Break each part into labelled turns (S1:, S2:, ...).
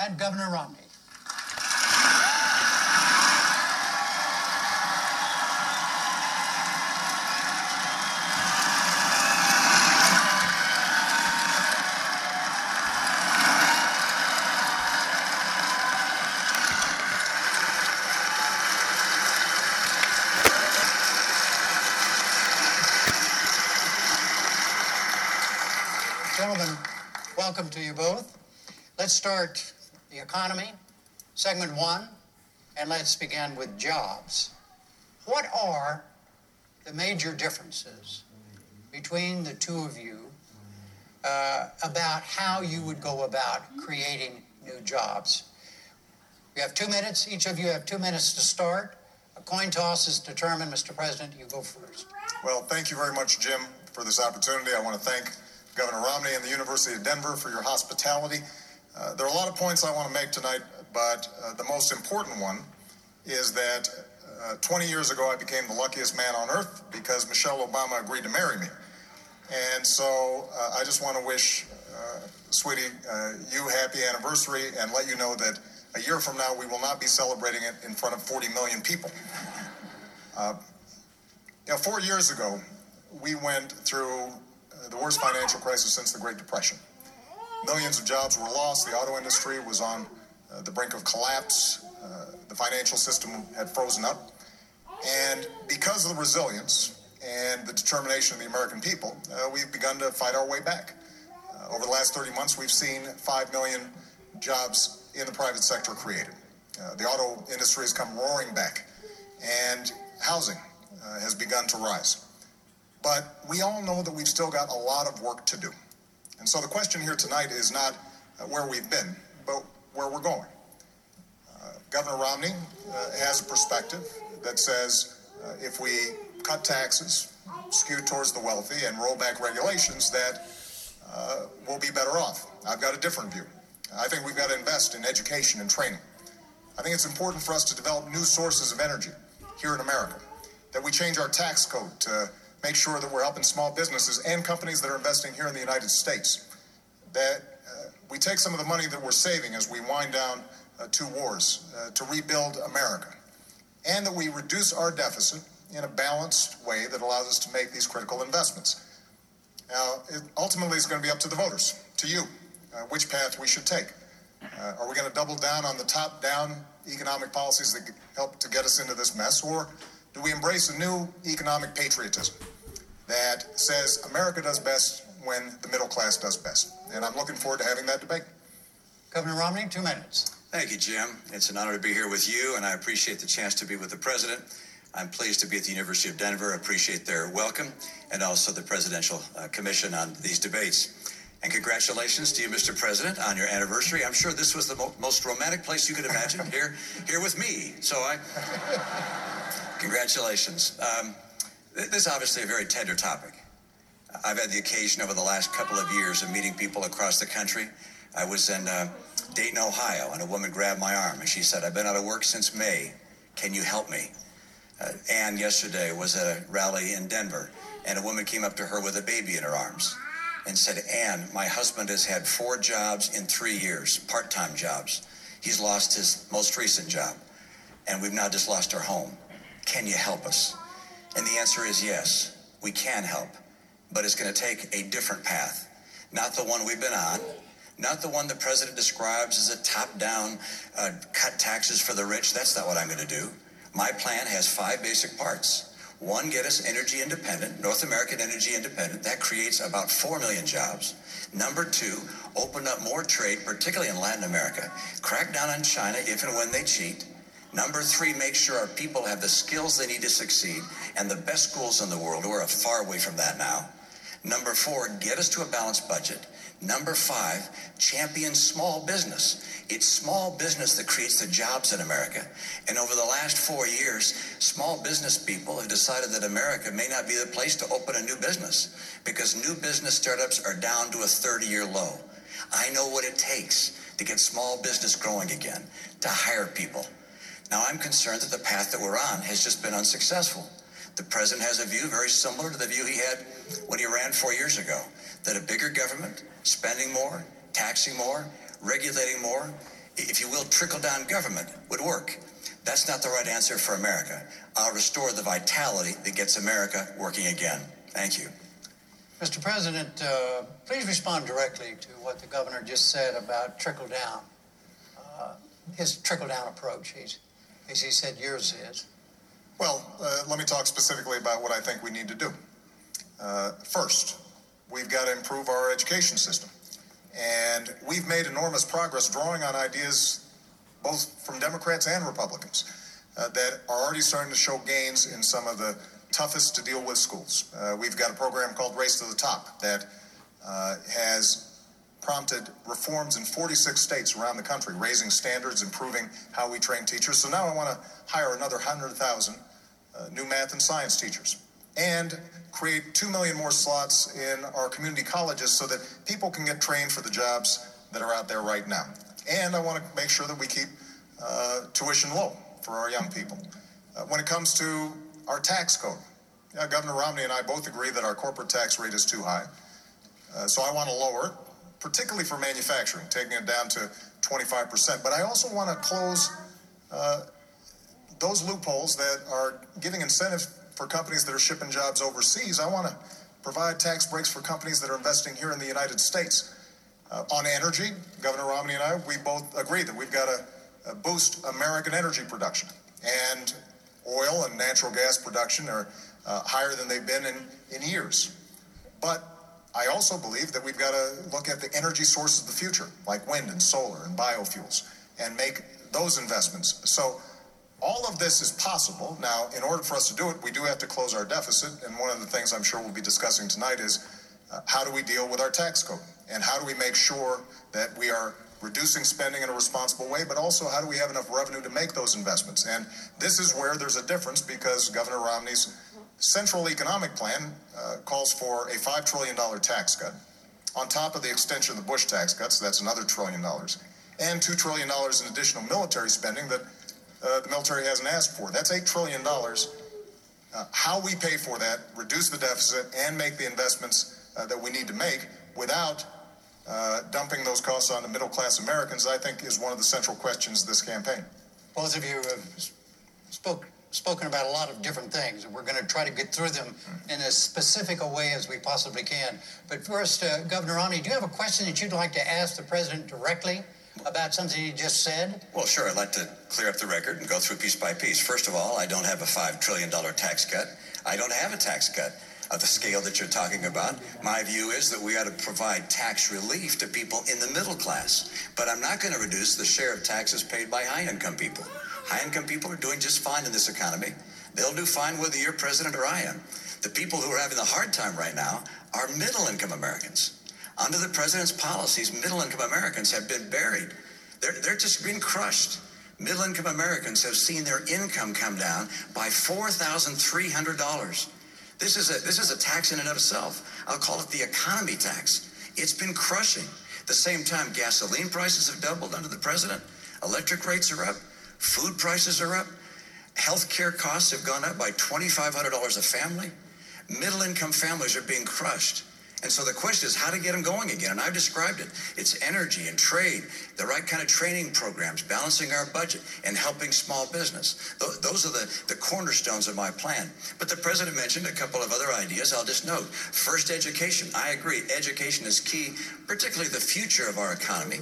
S1: and Governor Romney. Gentlemen, welcome to you both. Let's start the economy, segment one, and let's begin with jobs. What are the major differences between the two of you uh, about how you would go about creating new jobs? We have two minutes. Each of you have two minutes to start. A coin toss is determined. Mr. President, you go first.
S2: Well, thank you very much, Jim, for this opportunity. I want to thank Governor Romney and the University of Denver for your hospitality. Uh, there are a lot of points I want to make tonight, but uh, the most important one is that uh, 20 years ago I became the luckiest man on earth because Michelle Obama agreed to marry me. And so uh, I just want to wish, uh, sweetie, uh, you happy anniversary and let you know that a year from now we will not be celebrating it in front of 40 million people. Uh, you know, four years ago, we went through uh, the worst financial crisis since the Great Depression. Millions of jobs were lost. The auto industry was on uh, the brink of collapse. Uh, the financial system had frozen up. And because of the resilience and the determination of the American people, uh, we've begun to fight our way back. Uh, over the last 30 months, we've seen 5 million jobs in the private sector created. Uh, the auto industry has come roaring back, and housing uh, has begun to rise. But we all know that we've still got a lot of work to do. And so the question here tonight is not where we've been, but where we're going. Governor Romney uh, has a perspective that says uh, if we cut taxes, skew towards the wealthy, and roll back regulations, that uh, we'll be better off. I've got a different view. I think we've got to invest in education and training. I think it's important for us to develop new sources of energy here in America, that we change our tax code to make sure that we're helping small businesses and companies that are investing here in the United States. That uh, we take some of the money that we're saving as we wind down uh, two wars uh, to rebuild America, and that we reduce our deficit in a balanced way that allows us to make these critical investments. Now, it ultimately is going to be up to the voters, to you, uh, which path we should take. Uh, are we going to double down on the top down economic policies that help to get us into this mess, or do we embrace a new economic patriotism that says America does best when the middle class does best? And I'm looking forward to having that debate.
S1: Governor Romney, two minutes.
S3: Thank you, Jim. It's an honor to be here with you, and I appreciate the chance to be with the president. I'm pleased to be at the University of Denver. I appreciate their welcome and also the Presidential uh, Commission on these debates. And congratulations to you, Mr. President, on your anniversary. I'm sure this was the mo- most romantic place you could imagine here, here with me. So I, congratulations. Um, th- this is obviously a very tender topic. I've had the occasion over the last couple of years of meeting people across the country. I was in uh, Dayton, Ohio, and a woman grabbed my arm and she said, I've been out of work since May. Can you help me? Uh, Ann yesterday was at a rally in Denver, and a woman came up to her with a baby in her arms and said, Ann, my husband has had four jobs in three years, part time jobs. He's lost his most recent job, and we've now just lost our home. Can you help us? And the answer is yes, we can help, but it's going to take a different path, not the one we've been on. Not the one the president describes as a top down uh, cut taxes for the rich. That's not what I'm going to do. My plan has five basic parts. One, get us energy independent, North American energy independent. That creates about 4 million jobs. Number two, open up more trade, particularly in Latin America. Crack down on China if and when they cheat. Number three, make sure our people have the skills they need to succeed and the best schools in the world. We're far away from that now. Number four, get us to a balanced budget. Number five, champion small business. It's small business that creates the jobs in America. And over the last four years, small business people have decided that America may not be the place to open a new business because new business startups are down to a 30 year low. I know what it takes to get small business growing again, to hire people. Now, I'm concerned that the path that we're on has just been unsuccessful. The president has a view very similar to the view he had when he ran four years ago that a bigger government, spending more, taxing more, regulating more, if you will, trickle down government would work. That's not the right answer for America. I'll restore the vitality that gets America working again. Thank you.
S1: Mr. President, uh, please respond directly to what the governor just said about trickle down. Uh, his trickle down approach, he's, as he said, yours is.
S2: Well, uh, let me talk specifically about what I think we need to do. Uh, first, we've got to improve our education system. And we've made enormous progress drawing on ideas both from Democrats and Republicans uh, that are already starting to show gains in some of the toughest to deal with schools. Uh, we've got a program called Race to the Top that uh, has prompted reforms in 46 states around the country, raising standards, improving how we train teachers. So now I want to hire another 100,000 uh, new math and science teachers and create 2 million more slots in our community colleges so that people can get trained for the jobs that are out there right now. And I want to make sure that we keep uh, tuition low for our young people. Uh, when it comes to our tax code, yeah, Governor Romney and I both agree that our corporate tax rate is too high. Uh, so I want to lower it, particularly for manufacturing, taking it down to 25%. But I also want to close uh, those loopholes that are giving incentive for companies that are shipping jobs overseas. I want to provide tax breaks for companies that are investing here in the United States. Uh, on energy, Governor Romney and I, we both agree that we've got to boost American energy production. And oil and natural gas production are uh, higher than they've been in, in years. But I also believe that we've got to look at the energy sources of the future, like wind and solar and biofuels, and make those investments. So all of this is possible. Now, in order for us to do it, we do have to close our deficit. And one of the things I'm sure we'll be discussing tonight is uh, how do we deal with our tax code? And how do we make sure that we are reducing spending in a responsible way, but also how do we have enough revenue to make those investments? And this is where there's a difference because Governor Romney's central economic plan uh, calls for a $5 trillion tax cut on top of the extension of the Bush tax cuts, that's another trillion dollars, and $2 trillion in additional military spending that uh, the military hasn't asked for. That's $8 trillion. Uh, how we pay for that, reduce the deficit, and make the investments uh, that we need to make without uh, dumping those costs on the middle class Americans, I think, is one of the central questions of this campaign.
S1: Both of you have spoke, spoken about a lot of different things, and we're going to try to get through them in as specific a way as we possibly can. But first, uh, Governor Romney, do you have a question that you'd like to ask the president directly? About something you just said?
S3: Well, sure. I'd like to clear up the record and go through piece by piece. First of all, I don't have a $5 trillion tax cut. I don't have a tax cut of the scale that you're talking about. My view is that we ought to provide tax relief to people in the middle class. But I'm not going to reduce the share of taxes paid by high income people. High income people are doing just fine in this economy. They'll do fine whether you're president or I am. The people who are having the hard time right now are middle income Americans. Under the president's policies, middle income Americans have been buried. They're, they're just being crushed. Middle income Americans have seen their income come down by $4,300. This is, a, this is a tax in and of itself. I'll call it the economy tax. It's been crushing. At the same time, gasoline prices have doubled under the president. Electric rates are up. Food prices are up. Health care costs have gone up by $2,500 a family. Middle income families are being crushed. And so the question is how to get them going again. And I've described it. It's energy and trade, the right kind of training programs, balancing our budget, and helping small business. Those are the, the cornerstones of my plan. But the president mentioned a couple of other ideas. I'll just note. First, education. I agree. Education is key, particularly the future of our economy.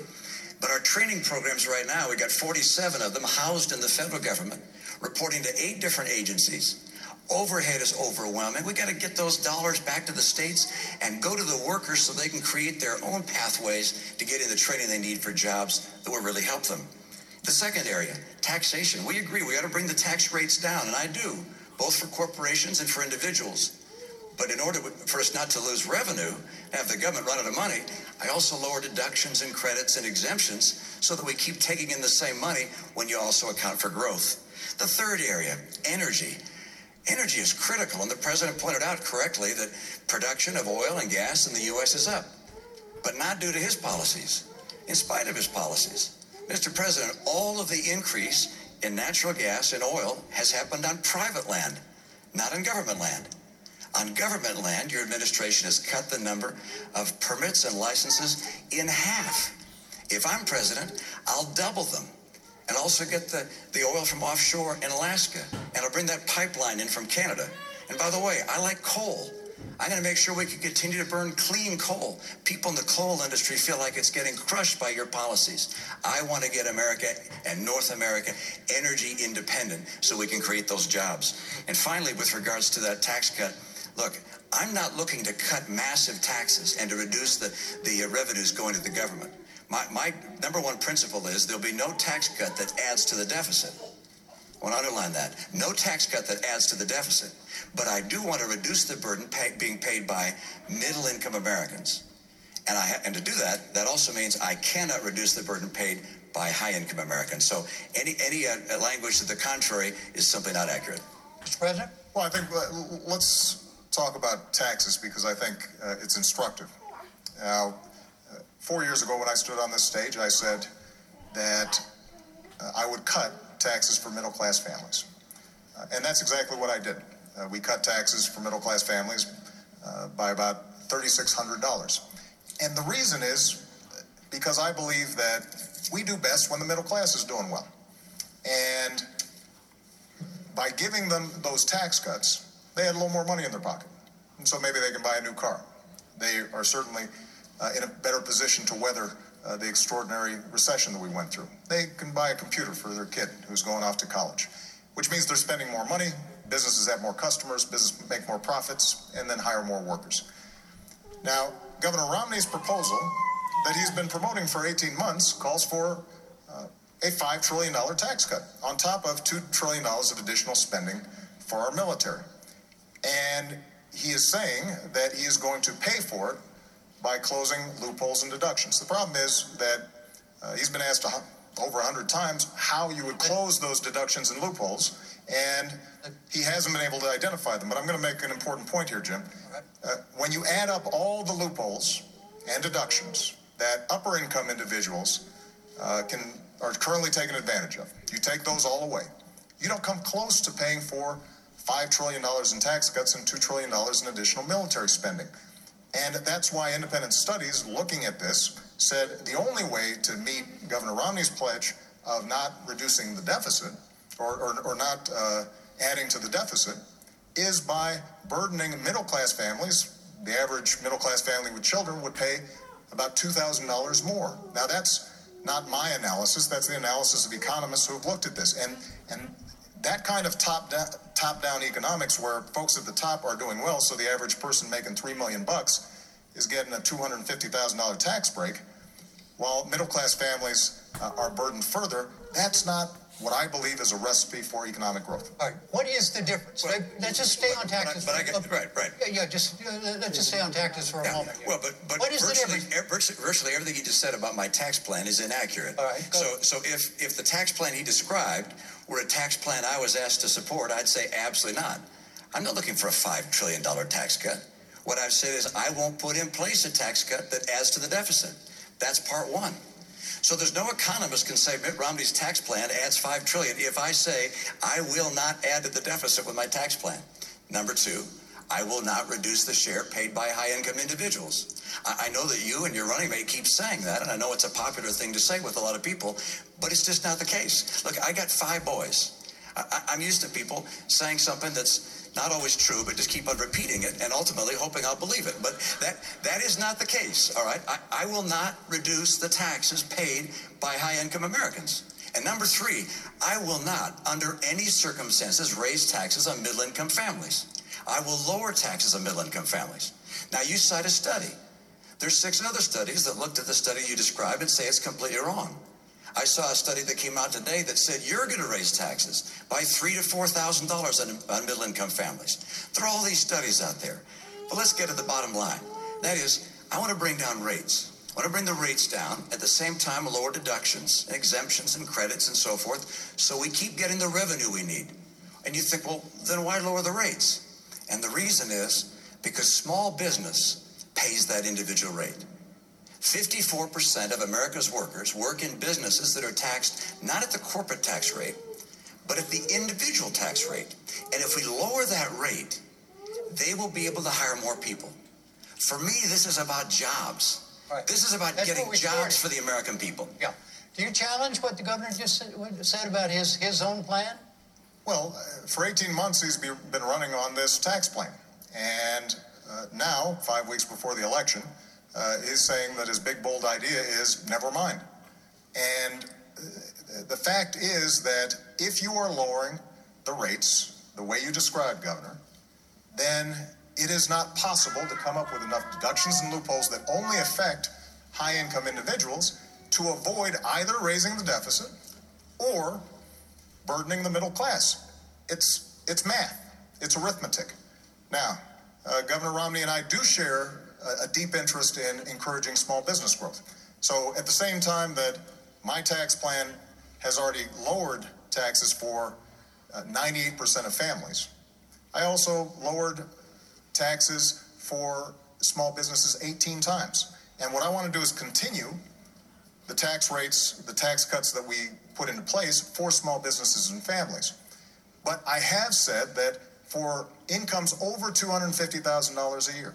S3: But our training programs right now, we've got 47 of them housed in the federal government, reporting to eight different agencies. Overhead is overwhelming. We got to get those dollars back to the states and go to the workers so they can create their own pathways to getting the training they need for jobs that will really help them. The second area, taxation. We agree we got to bring the tax rates down, and I do, both for corporations and for individuals. But in order for us not to lose revenue, have the government run out of money, I also lower deductions and credits and exemptions so that we keep taking in the same money when you also account for growth. The third area, energy. Energy is critical, and the president pointed out correctly that production of oil and gas in the U.S. is up, but not due to his policies, in spite of his policies. Mr. President, all of the increase in natural gas and oil has happened on private land, not on government land. On government land, your administration has cut the number of permits and licenses in half. If I'm president, I'll double them and also get the, the oil from offshore in Alaska. And I'll bring that pipeline in from Canada. And by the way, I like coal. I'm going to make sure we can continue to burn clean coal. People in the coal industry feel like it's getting crushed by your policies. I want to get America and North America energy independent so we can create those jobs. And finally, with regards to that tax cut, look, I'm not looking to cut massive taxes and to reduce the, the revenues going to the government. My, my number one principle is there'll be no tax cut that adds to the deficit. I want to underline that. No tax cut that adds to the deficit. But I do want to reduce the burden pay, being paid by middle income Americans. And, I ha- and to do that, that also means I cannot reduce the burden paid by high income Americans. So any, any uh, language to the contrary is simply not accurate.
S1: Mr. President?
S2: Well, I think uh, let's talk about taxes because I think uh, it's instructive. Now, uh, four years ago, when I stood on this stage, I said that uh, I would cut taxes for middle class families. Uh, and that's exactly what I did. Uh, we cut taxes for middle class families uh, by about $3,600. And the reason is because I believe that we do best when the middle class is doing well. And by giving them those tax cuts, they had a little more money in their pocket. And so maybe they can buy a new car. They are certainly uh, in a better position to weather uh, the extraordinary recession that we went through. They can buy a computer for their kid who's going off to college, which means they're spending more money, businesses have more customers, businesses make more profits, and then hire more workers. Now, Governor Romney's proposal that he's been promoting for 18 months calls for uh, a $5 trillion tax cut on top of $2 trillion of additional spending for our military. And he is saying that he is going to pay for it by closing loopholes and deductions. The problem is that uh, he's been asked over 100 times how you would close those deductions and loopholes, and he hasn't been able to identify them. But I'm going to make an important point here, Jim. Uh, when you add up all the loopholes and deductions that upper income individuals uh, can are currently taken advantage of, you take those all away. You don't come close to paying for $5 trillion in tax cuts and $2 trillion in additional military spending. And that's why independent studies looking at this said the only way to meet Governor Romney's pledge of not reducing the deficit or, or, or not uh, adding to the deficit is by burdening middle class families. The average middle class family with children would pay about $2,000 more. Now, that's not my analysis, that's the analysis of economists who have looked at this. And, and that kind of top down, top down economics where folks at the top are doing well, so the average person making 3 million bucks is getting a $250,000 tax break, while middle class families uh, are burdened further, that's not what I believe is a recipe for economic growth.
S1: All right. What is the difference?
S3: Well,
S1: let's just stay on taxes.
S3: But I, but I
S1: for,
S3: get, right, right.
S1: Yeah, yeah just uh, let's just stay on taxes for a
S3: Yeah.
S1: moment. here.
S3: Well, but, but
S1: what is the
S3: virtually,
S1: difference?
S3: e- virtually, virtually everything he just said about my tax plan is inaccurate.
S1: All right, go
S3: So,
S1: ahead.
S3: so if, if the tax plan he described were a tax plan I was asked to support, I'd say absolutely not. I'm not looking for a $5 trillion tax cut. What I've said is I won't put in place a tax cut that adds to the deficit. That's part one. So there's no economist can say Mitt Romney's tax plan adds five trillion if I say I will not add to the deficit with my tax plan. Number two, I will not reduce the share paid by high income individuals. I, know that you and your running mate keep saying that, and I know it's a popular thing to say with a lot of people, but it's just not the case. Look, I got five boys. I, I'm used to people saying something that's not always true, but just keep on repeating it and ultimately hoping I'll believe it. But that that is not the case. All right, I, I will not reduce the taxes paid by high-income Americans. And number three, I will not, under any circumstances, raise taxes on middle-income families. I will lower taxes on middle-income families. Now you cite a study. There's six other studies that looked at the study you described and say it's completely wrong. I saw a study that came out today that said you're going to raise taxes by three to four thousand dollars on, on middle income families. There are all these studies out there, but let's get to the bottom line. That is, I want to bring down rates. I want to bring the rates down at the same time lower deductions, and exemptions, and credits, and so forth, so we keep getting the revenue we need. And you think, well, then why lower the rates? And the reason is because small business pays that individual rate. 54% of America's workers work in businesses that are taxed not at the corporate tax rate, but at the individual tax rate. And if we lower that rate, they will be able to hire more people. For me, this is about jobs.
S1: Right.
S3: This is about
S1: That's
S3: getting jobs
S1: started.
S3: for the American people.
S1: Yeah. Do you challenge what the governor just said, said about his, his own plan?
S2: Well, uh, for 18 months, he's been running on this tax plan. And uh, now, five weeks before the election, uh, he's saying that his big, bold idea is never mind. And uh, the fact is that if you are lowering the rates the way you described, Governor, then it is not possible to come up with enough deductions and loopholes that only affect high income individuals to avoid either raising the deficit or burdening the middle class. It's, it's math, it's arithmetic. Now, uh, Governor Romney and I do share a, a deep interest in encouraging small business growth. So, at the same time that my tax plan has already lowered taxes for uh, 98% of families, I also lowered taxes for small businesses 18 times. And what I want to do is continue the tax rates, the tax cuts that we put into place for small businesses and families. But I have said that for incomes over $250,000 a year,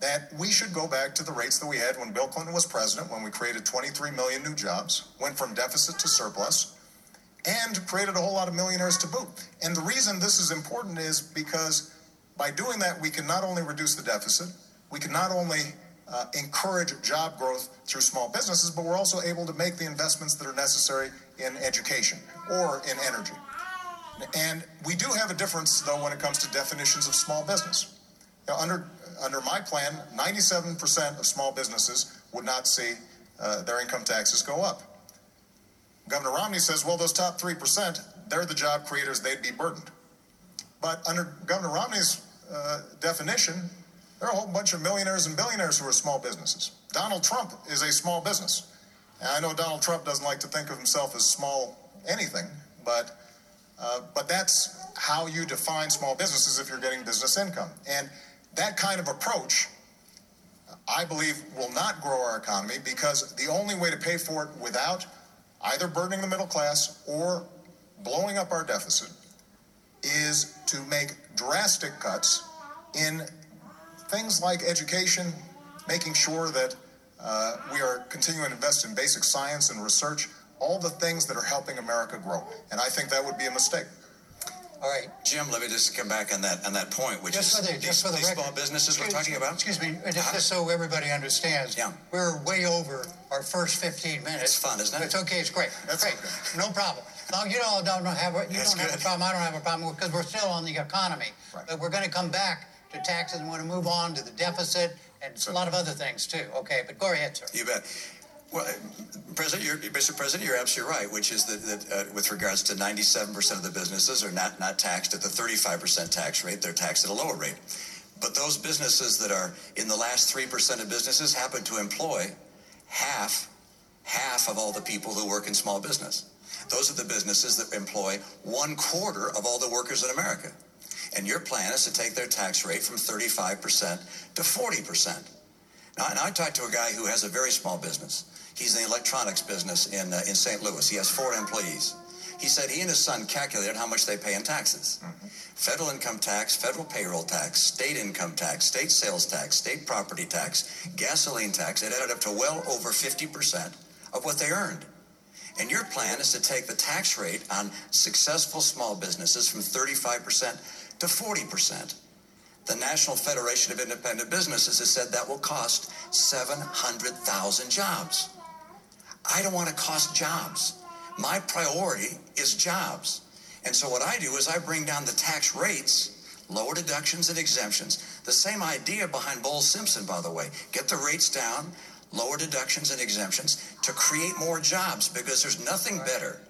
S2: that we should go back to the rates that we had when Bill Clinton was president, when we created 23 million new jobs, went from deficit to surplus, and created a whole lot of millionaires to boot. And the reason this is important is because by doing that, we can not only reduce the deficit, we can not only uh, encourage job growth through small businesses, but we're also able to make the investments that are necessary in education or in energy. And we do have a difference, though, when it comes to definitions of small business. Now, under under my plan, 97% of small businesses would not see uh, their income taxes go up. Governor Romney says, well, those top 3%, they're the job creators, they'd be burdened. But under Governor Romney's uh, definition, there are a whole bunch of millionaires and billionaires who are small businesses. Donald Trump is a small business. And I know Donald Trump doesn't like to think of himself as small anything, but uh, but that's how you define small businesses if you're getting business income. And that kind of approach, I believe, will not grow our economy because the only way to pay for it without either burdening the middle class or blowing up our deficit is to make drastic cuts in things like education, making sure that uh, we are continuing to invest in basic science and research, all the things that are helping America grow. And I think that would be a mistake.
S1: All right.
S3: Jim, let me just come back on that on that point, which
S1: Just
S3: is
S1: for the, just
S3: these,
S1: for the
S3: these small businesses we're talking about.
S1: Excuse me, uh, just,
S3: Uh-huh.
S1: just so everybody understands.
S3: Yeah.
S1: We're way over our first 15 minutes.
S3: It's fun, isn't it?
S1: It's okay, it's great.
S2: That's
S1: great.
S2: okay.
S1: No problem. Now, you all don't have, a- you
S3: That's
S1: don't have a problem, I don't have a problem, because we're still on the economy.
S2: Right.
S1: But we're going to come back to taxes and want to move on to the deficit and a lot of other things too. Okay, but go ahead, sir.
S3: You bet. Well, President, Mr. President, you're absolutely right, which is that, that uh, with regards to 97% of the businesses are not, not taxed at the 35% tax rate, they're taxed at a lower rate. But those businesses that are in the last 3% of businesses happen to employ half, half of all the people who work in small business. Those are the businesses that employ one quarter of all the workers in America. And your plan is to take their tax rate from 35% to 40%. Now, and I talked to a guy who has a very small business. He's in the electronics business in, uh, in St. Louis. He has four employees. He said he and his son calculated how much they pay in taxes. Federal income tax, federal payroll tax, state income tax, state sales tax, state property tax, gasoline tax. It added up to well over 50% of what they earned. And your plan is to take the tax rate on successful small businesses from 35% to 40%. The National Federation of Independent Businesses has said that will cost 700,000 jobs. I don't want to cost jobs. My priority is jobs. And so what I do is I bring down the tax rates, lower deductions and exemptions. The same idea behind Bowles Simpson, by the way. Get the rates down, lower deductions and exemptions to create more jobs because there's nothing better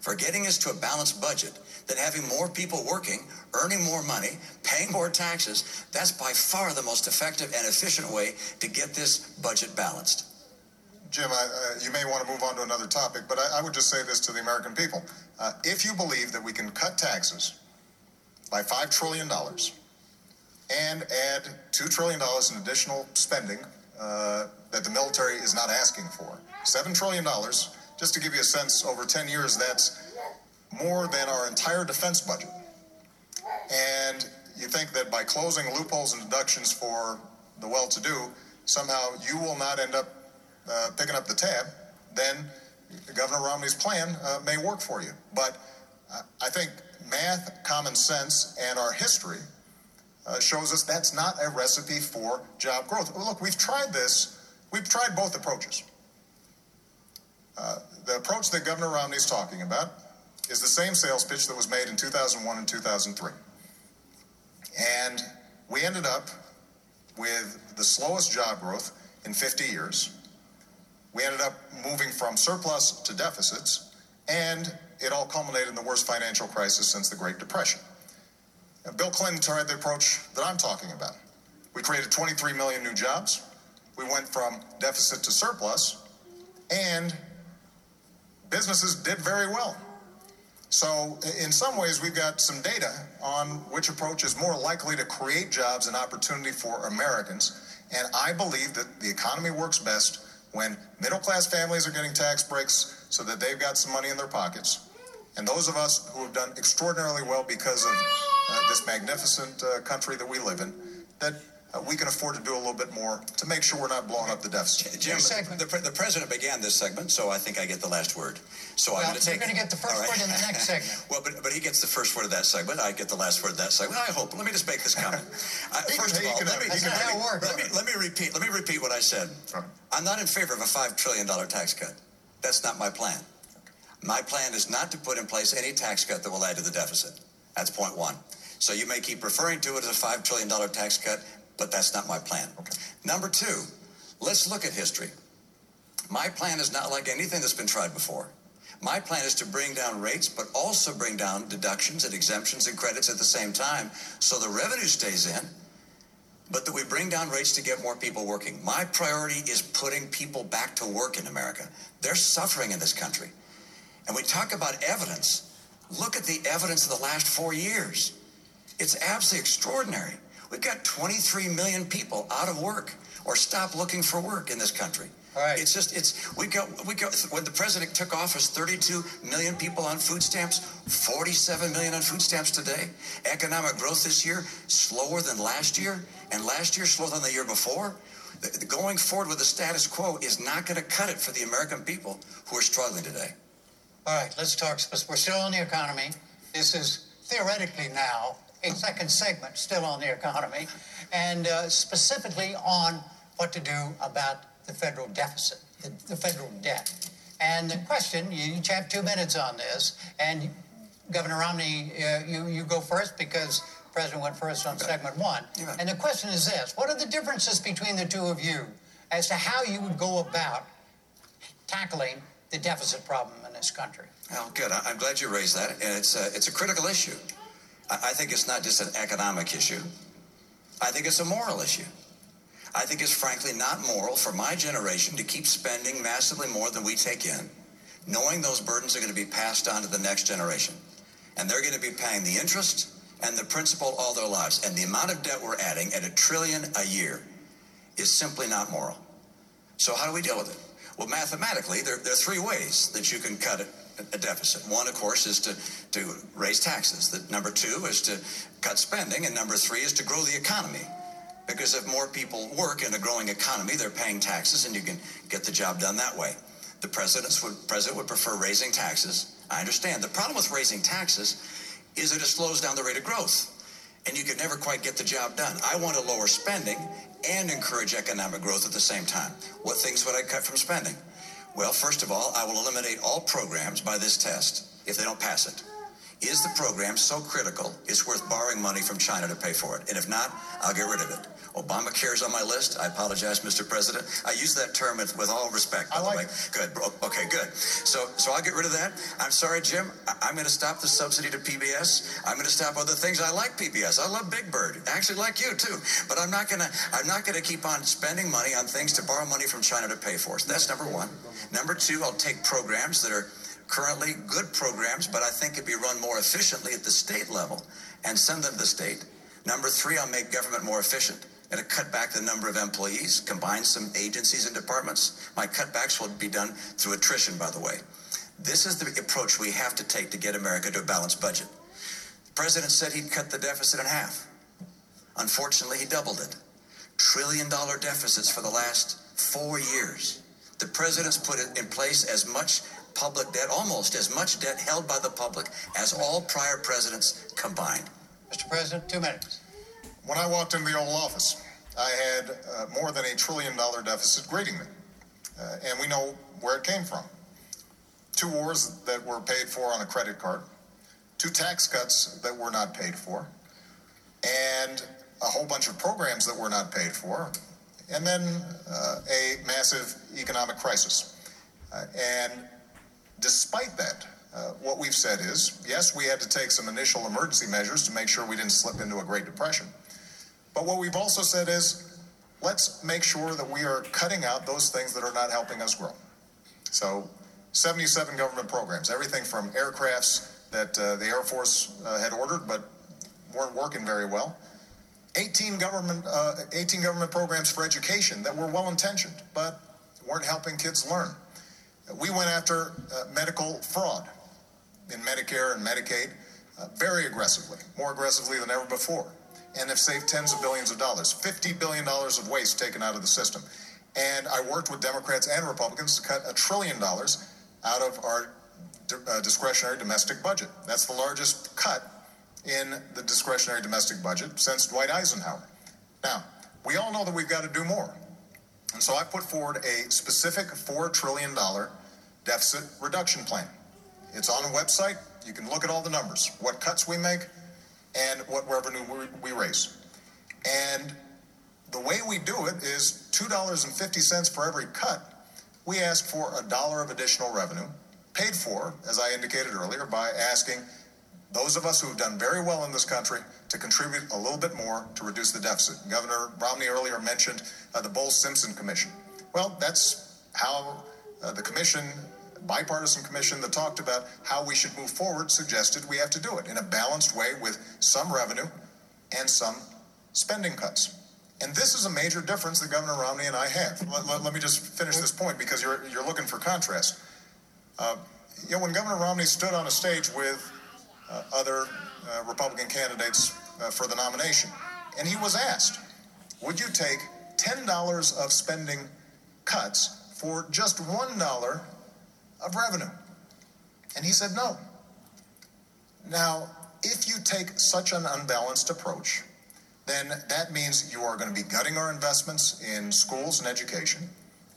S3: for getting us to a balanced budget than having more people working, earning more money, paying more taxes. That's by far the most effective and efficient way to get this budget balanced.
S2: Jim, I, uh, you may want to move on to another topic, but I, I would just say this to the American people. Uh, if you believe that we can cut taxes by $5 trillion and add $2 trillion in additional spending uh, that the military is not asking for, $7 trillion, just to give you a sense, over 10 years, that's more than our entire defense budget. And you think that by closing loopholes and deductions for the well to do, somehow you will not end up uh, picking up the tab, then Governor Romney's plan uh, may work for you. But uh, I think math, common sense, and our history uh, shows us that's not a recipe for job growth. Well, look, we've tried this. We've tried both approaches. Uh, the approach that Governor Romney is talking about is the same sales pitch that was made in 2001 and 2003. And we ended up with the slowest job growth in 50 years. We ended up moving from surplus to deficits, and it all culminated in the worst financial crisis since the Great Depression. Now, Bill Clinton tried the approach that I'm talking about. We created 23 million new jobs. We went from deficit to surplus, and businesses did very well. So, in some ways, we've got some data on which approach is more likely to create jobs and opportunity for Americans. And I believe that the economy works best when middle class families are getting tax breaks so that they've got some money in their pockets. And those of us who have done extraordinarily well because of uh, this magnificent uh, country that we live in, that uh, we can afford to do a little bit more to make sure we're not blowing up the deficit.
S3: Jim, the, the, the, president began this segment, so I think I get the last word. So
S1: well,
S3: I'm going to take.
S1: You're going to get the first right. word in the next segment.
S3: well, but, but he gets the first word of that segment. I get the last word of that segment. I hope. Let me just make this comment. I, first of all, let me, let, me, let, me, let me repeat. Let me repeat what I said. Right. I'm not in favor of a five trillion dollar tax cut. That's not my plan. My plan is not to put in place any tax cut that will add to the deficit. That's point one. So you may keep referring to it as a $5 trillion tax cut, but that's not my plan. Okay. Number two, let's look at history. My plan is not like anything that's been tried before. My plan is to bring down rates, but also bring down deductions and exemptions and credits at the same time so the revenue stays in, but that we bring down rates to get more people working. My priority is putting people back to work in America. They're suffering in this country. And we talk about evidence. Look at the evidence of the last four years. It's absolutely extraordinary. We've got 23 million people out of work or stop looking for work in this country.
S1: Right.
S3: It's just it's we got we got when the president took office, 32 million people on food stamps, 47 million on food stamps today. Economic growth this year slower than last year, and last year slower than the year before. The, going forward with the status quo is not going to cut it for the American people who are struggling today.
S1: All right, let's talk. We're still on the economy. This is theoretically now a second segment still on the economy, and uh, specifically on what to do about the federal deficit, the, the federal debt. And the question, you each have two minutes on this, and Governor Romney, uh, you, you go first because President went first on segment one. Yeah. And the question is this What are the differences between the two of you as to how you would go about tackling the deficit problem in this country?
S3: Well, good. I'm glad you raised that. And it's a, it's a critical issue. I think it's not just an economic issue. I think it's a moral issue. I think it's frankly not moral for my generation to keep spending massively more than we take in, knowing those burdens are going to be passed on to the next generation. And they're going to be paying the interest and the principal all their lives. And the amount of debt we're adding at a trillion a year is simply not moral. So, how do we deal with it? Well, mathematically, there, there are three ways that you can cut it a deficit. One, of course, is to, to raise taxes. The, number two is to cut spending. And number three is to grow the economy. Because if more people work in a growing economy, they're paying taxes and you can get the job done that way. The presidents would, president would prefer raising taxes. I understand. The problem with raising taxes is that it slows down the rate of growth. And you could never quite get the job done. I want to lower spending and encourage economic growth at the same time. What things would I cut from spending? Well, first of all, I will eliminate all programs by this test if they don't pass it. Is the program so critical it's worth borrowing money from China to pay for it? And if not, I'll get rid of it. Obamacare is on my list. I apologize, Mr. President. I use that term with, with all respect, by I like the way. Good. Okay, good. So, so I'll get rid of that. I'm sorry, Jim. I, am going to stop the subsidy to PBS. I'm going to stop other things. I like PBS. I love Big Bird. I actually like you too. But I'm not going to. I'm not going to keep on spending money on things to borrow money from China to pay for. So that's number one. Number two, I'll take programs that are currently good programs, but I think could be run more efficiently at the state level and send them to the state. Number three, I'll make government more efficient and to cut back the number of employees, combine some agencies and departments. My cutbacks will be done through attrition, by the way. This is the approach we have to take to get America to a balanced budget. The president said he'd cut the deficit in half. Unfortunately, he doubled it. trillion dollar deficits for the last four years. The president's put in place as much public debt, almost as much debt held by the public as all prior presidents combined.
S1: Mr. President, two minutes.
S2: When I walked into the Oval Office, I had uh, more than a trillion dollar deficit greeting me. Uh, and we know where it came from. Two wars that were paid for on a credit card, two tax cuts that were not paid for, and a whole bunch of programs that were not paid for, and then uh, a massive economic crisis. Uh, and despite that, uh, what we've said is yes, we had to take some initial emergency measures to make sure we didn't slip into a Great Depression. But what we've also said is let's make sure that we are cutting out those things that are not helping us grow. So, 77 government programs, everything from aircrafts that uh, the Air Force uh, had ordered but weren't working very well. 18 government, uh, 18 government programs for education that were well intentioned but weren't helping kids learn. We went after uh, medical fraud in Medicare and Medicaid uh, very aggressively, more aggressively than ever before, and have saved tens of billions of dollars, $50 billion of waste taken out of the system. And I worked with Democrats and Republicans to cut a trillion dollars out of our uh, discretionary domestic budget. That's the largest cut in the discretionary domestic budget since Dwight Eisenhower. Now, we all know that we've got to do more. And so I put forward a specific $4 trillion deficit reduction plan. It's on a website. You can look at all the numbers, what cuts we make, and what revenue we, raise. And the way we do it is $2.50 for every cut. We ask for a dollar of additional revenue, paid for, as I indicated earlier, by asking those of us who have done very well in this country to contribute a little bit more to reduce the deficit. Governor Romney earlier mentioned uh, the Bowles-Simpson Commission. Well, that's how uh, the commission, bipartisan commission that talked about how we should move forward, suggested we have to do it in a balanced way with some revenue and some spending cuts. And this is a major difference that Governor Romney and I have. Let, let, let me just finish this point because you're, you're looking for contrast. Uh, you know, when Governor Romney stood on a stage with uh, other uh, Republican candidates uh, for the nomination, and he was asked, would you take $10 of spending cuts for just $1 of revenue? And he said no. Now, if you take such an unbalanced approach, then that means you are going to be gutting our investments in schools and education.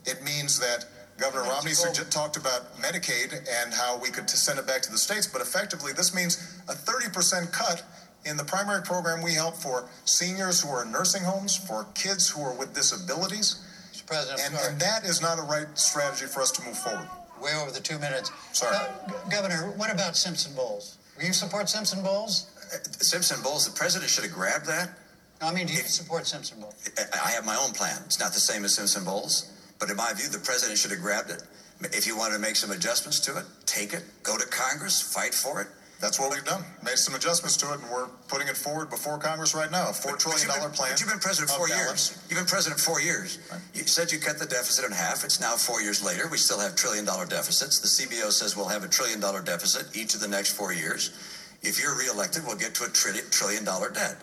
S2: It means that Governor Romney talked about Medicaid and how we could send it back to the states, but effectively, this means a 30% cut in the primary program we help for seniors who are in nursing homes, for kids who are with disabilities.
S1: Mr. President,
S2: and, and that is not a right strategy for us to move forward.
S1: Way over the two minutes.
S2: Sorry.
S1: Uh, Governor, what about Simpson Bowles? Will you support Simpson Bowles?
S3: Uh, Simpson Bowles, the president should have grabbed that.
S1: No, I mean, do you support Simpson Bowles?
S3: I have my own plan. It's not the same as Simpson Bowles, but in my view, the president should have grabbed it. If you wanted to make some adjustments to it, take it, go to Congress, fight for it.
S2: That's what we've done. Made some adjustments to it, and we're putting it forward before Congress right now. A four trillion dollar plan.
S3: But you've been president four years. You've been president four years. Right. You said you cut the deficit in half. It's now four years later. We still have trillion dollar deficits. The CBO says we'll have a trillion dollar deficit each of the next four years. If you're reelected, we'll get to a trillion trillion dollar debt.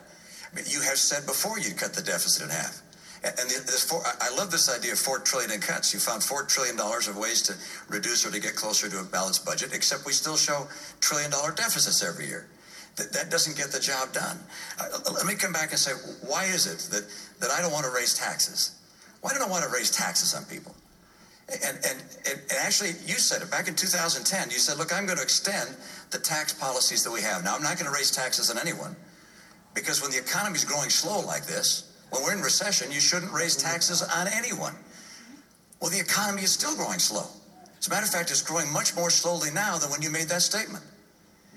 S3: I mean, you have said before you'd cut the deficit in half. And this four, I love this idea of four trillion in cuts. You found four trillion dollars of ways to reduce or to get closer to a balanced budget, except we still show trillion dollar deficits every year. That, that doesn't get the job done. Uh, let me come back and say, why is it that, that I don't want to raise taxes? Why don't I want to raise taxes on people? And, and, and actually, you said it back in 2010. You said, look, I'm going to extend the tax policies that we have. Now, I'm not going to raise taxes on anyone because when the economy is growing slow like this, when we're in recession, you shouldn't raise taxes on anyone. Well, the economy is still growing slow. As a matter of fact, it's growing much more slowly now than when you made that statement.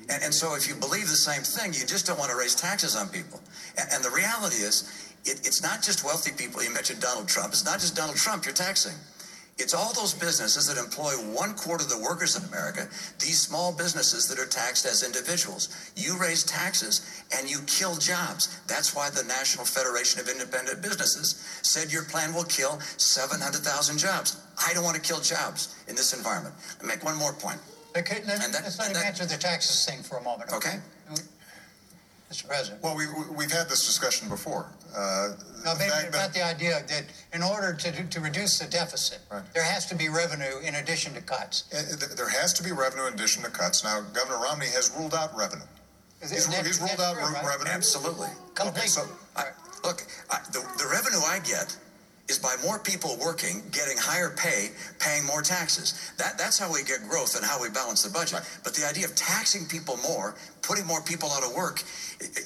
S3: And, and so if you believe the same thing, you just don't want to raise taxes on people. And, and the reality is, it, it's not just wealthy people. You mentioned Donald Trump. It's not just Donald Trump you're taxing. It's all those businesses that employ one quarter of the workers in America, these small businesses that are taxed as individuals. You raise taxes and you kill jobs. That's why the National Federation of Independent Businesses said your plan will kill 700,000 jobs. I don't want to kill jobs in this environment. Let me make one more point.
S1: Okay, let, us let him answer the taxes thing for a moment.
S3: Okay. okay.
S1: Mr. President.
S2: Well, we, we- we've had this discussion before. Uh,
S1: No,
S2: the
S1: maybe
S2: fact
S1: about
S2: that-
S1: the idea that in order to, to reduce the deficit,
S2: Right.
S1: there has to be revenue in addition to cuts.
S2: uh, There has to be revenue in addition to cuts. Now, Governor Romney has ruled out revenue.
S1: Is
S2: He's,
S1: it-
S2: ru- he's ruled out
S1: true,
S2: re-
S1: right?
S2: revenue.
S3: Absolutely.
S1: Complete.
S2: so-
S3: I, look, I, the, the revenue I get is by more people working, getting higher pay, paying more taxes. That, that's how we get growth and how we balance the budget.
S2: Right.
S3: But the idea of taxing people more, putting more people out of work,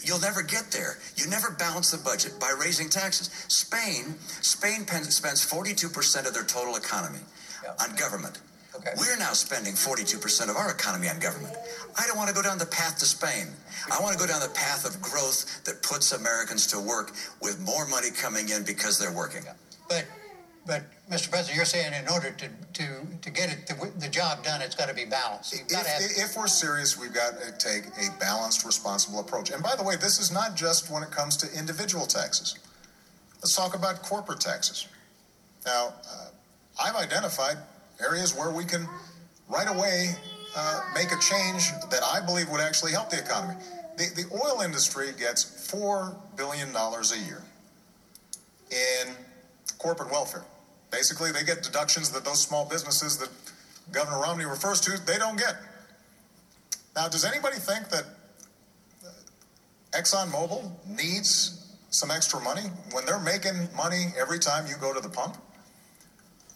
S3: you'll never get there. You never balance the budget by raising taxes. Spain, Spain spends 42% of their total economy
S1: Yeah.
S3: on government.
S1: Okay.
S3: We're now spending 42% of our economy on government. I don't want to go down the path to Spain. I want to go down the path of growth that puts Americans to work with more money coming in because they're working.
S1: But, but, Mr. President, you're saying in order to, to, to get it, the, the job done, it's got to be balanced. To have,
S2: If, if we're serious, we've got to take a balanced, responsible approach. And by the way, this is not just when it comes to individual taxes. Let's talk about corporate taxes. Now, uh, I've identified areas where we can right away uh, make a change that I believe would actually help the economy. The, the oil industry gets $4 billion a year in corporate welfare. Basically, they get deductions that those small businesses that Governor Romney refers to, they don't get. Now, does anybody think that ExxonMobil needs some extra money when they're making money every time you go to the pump?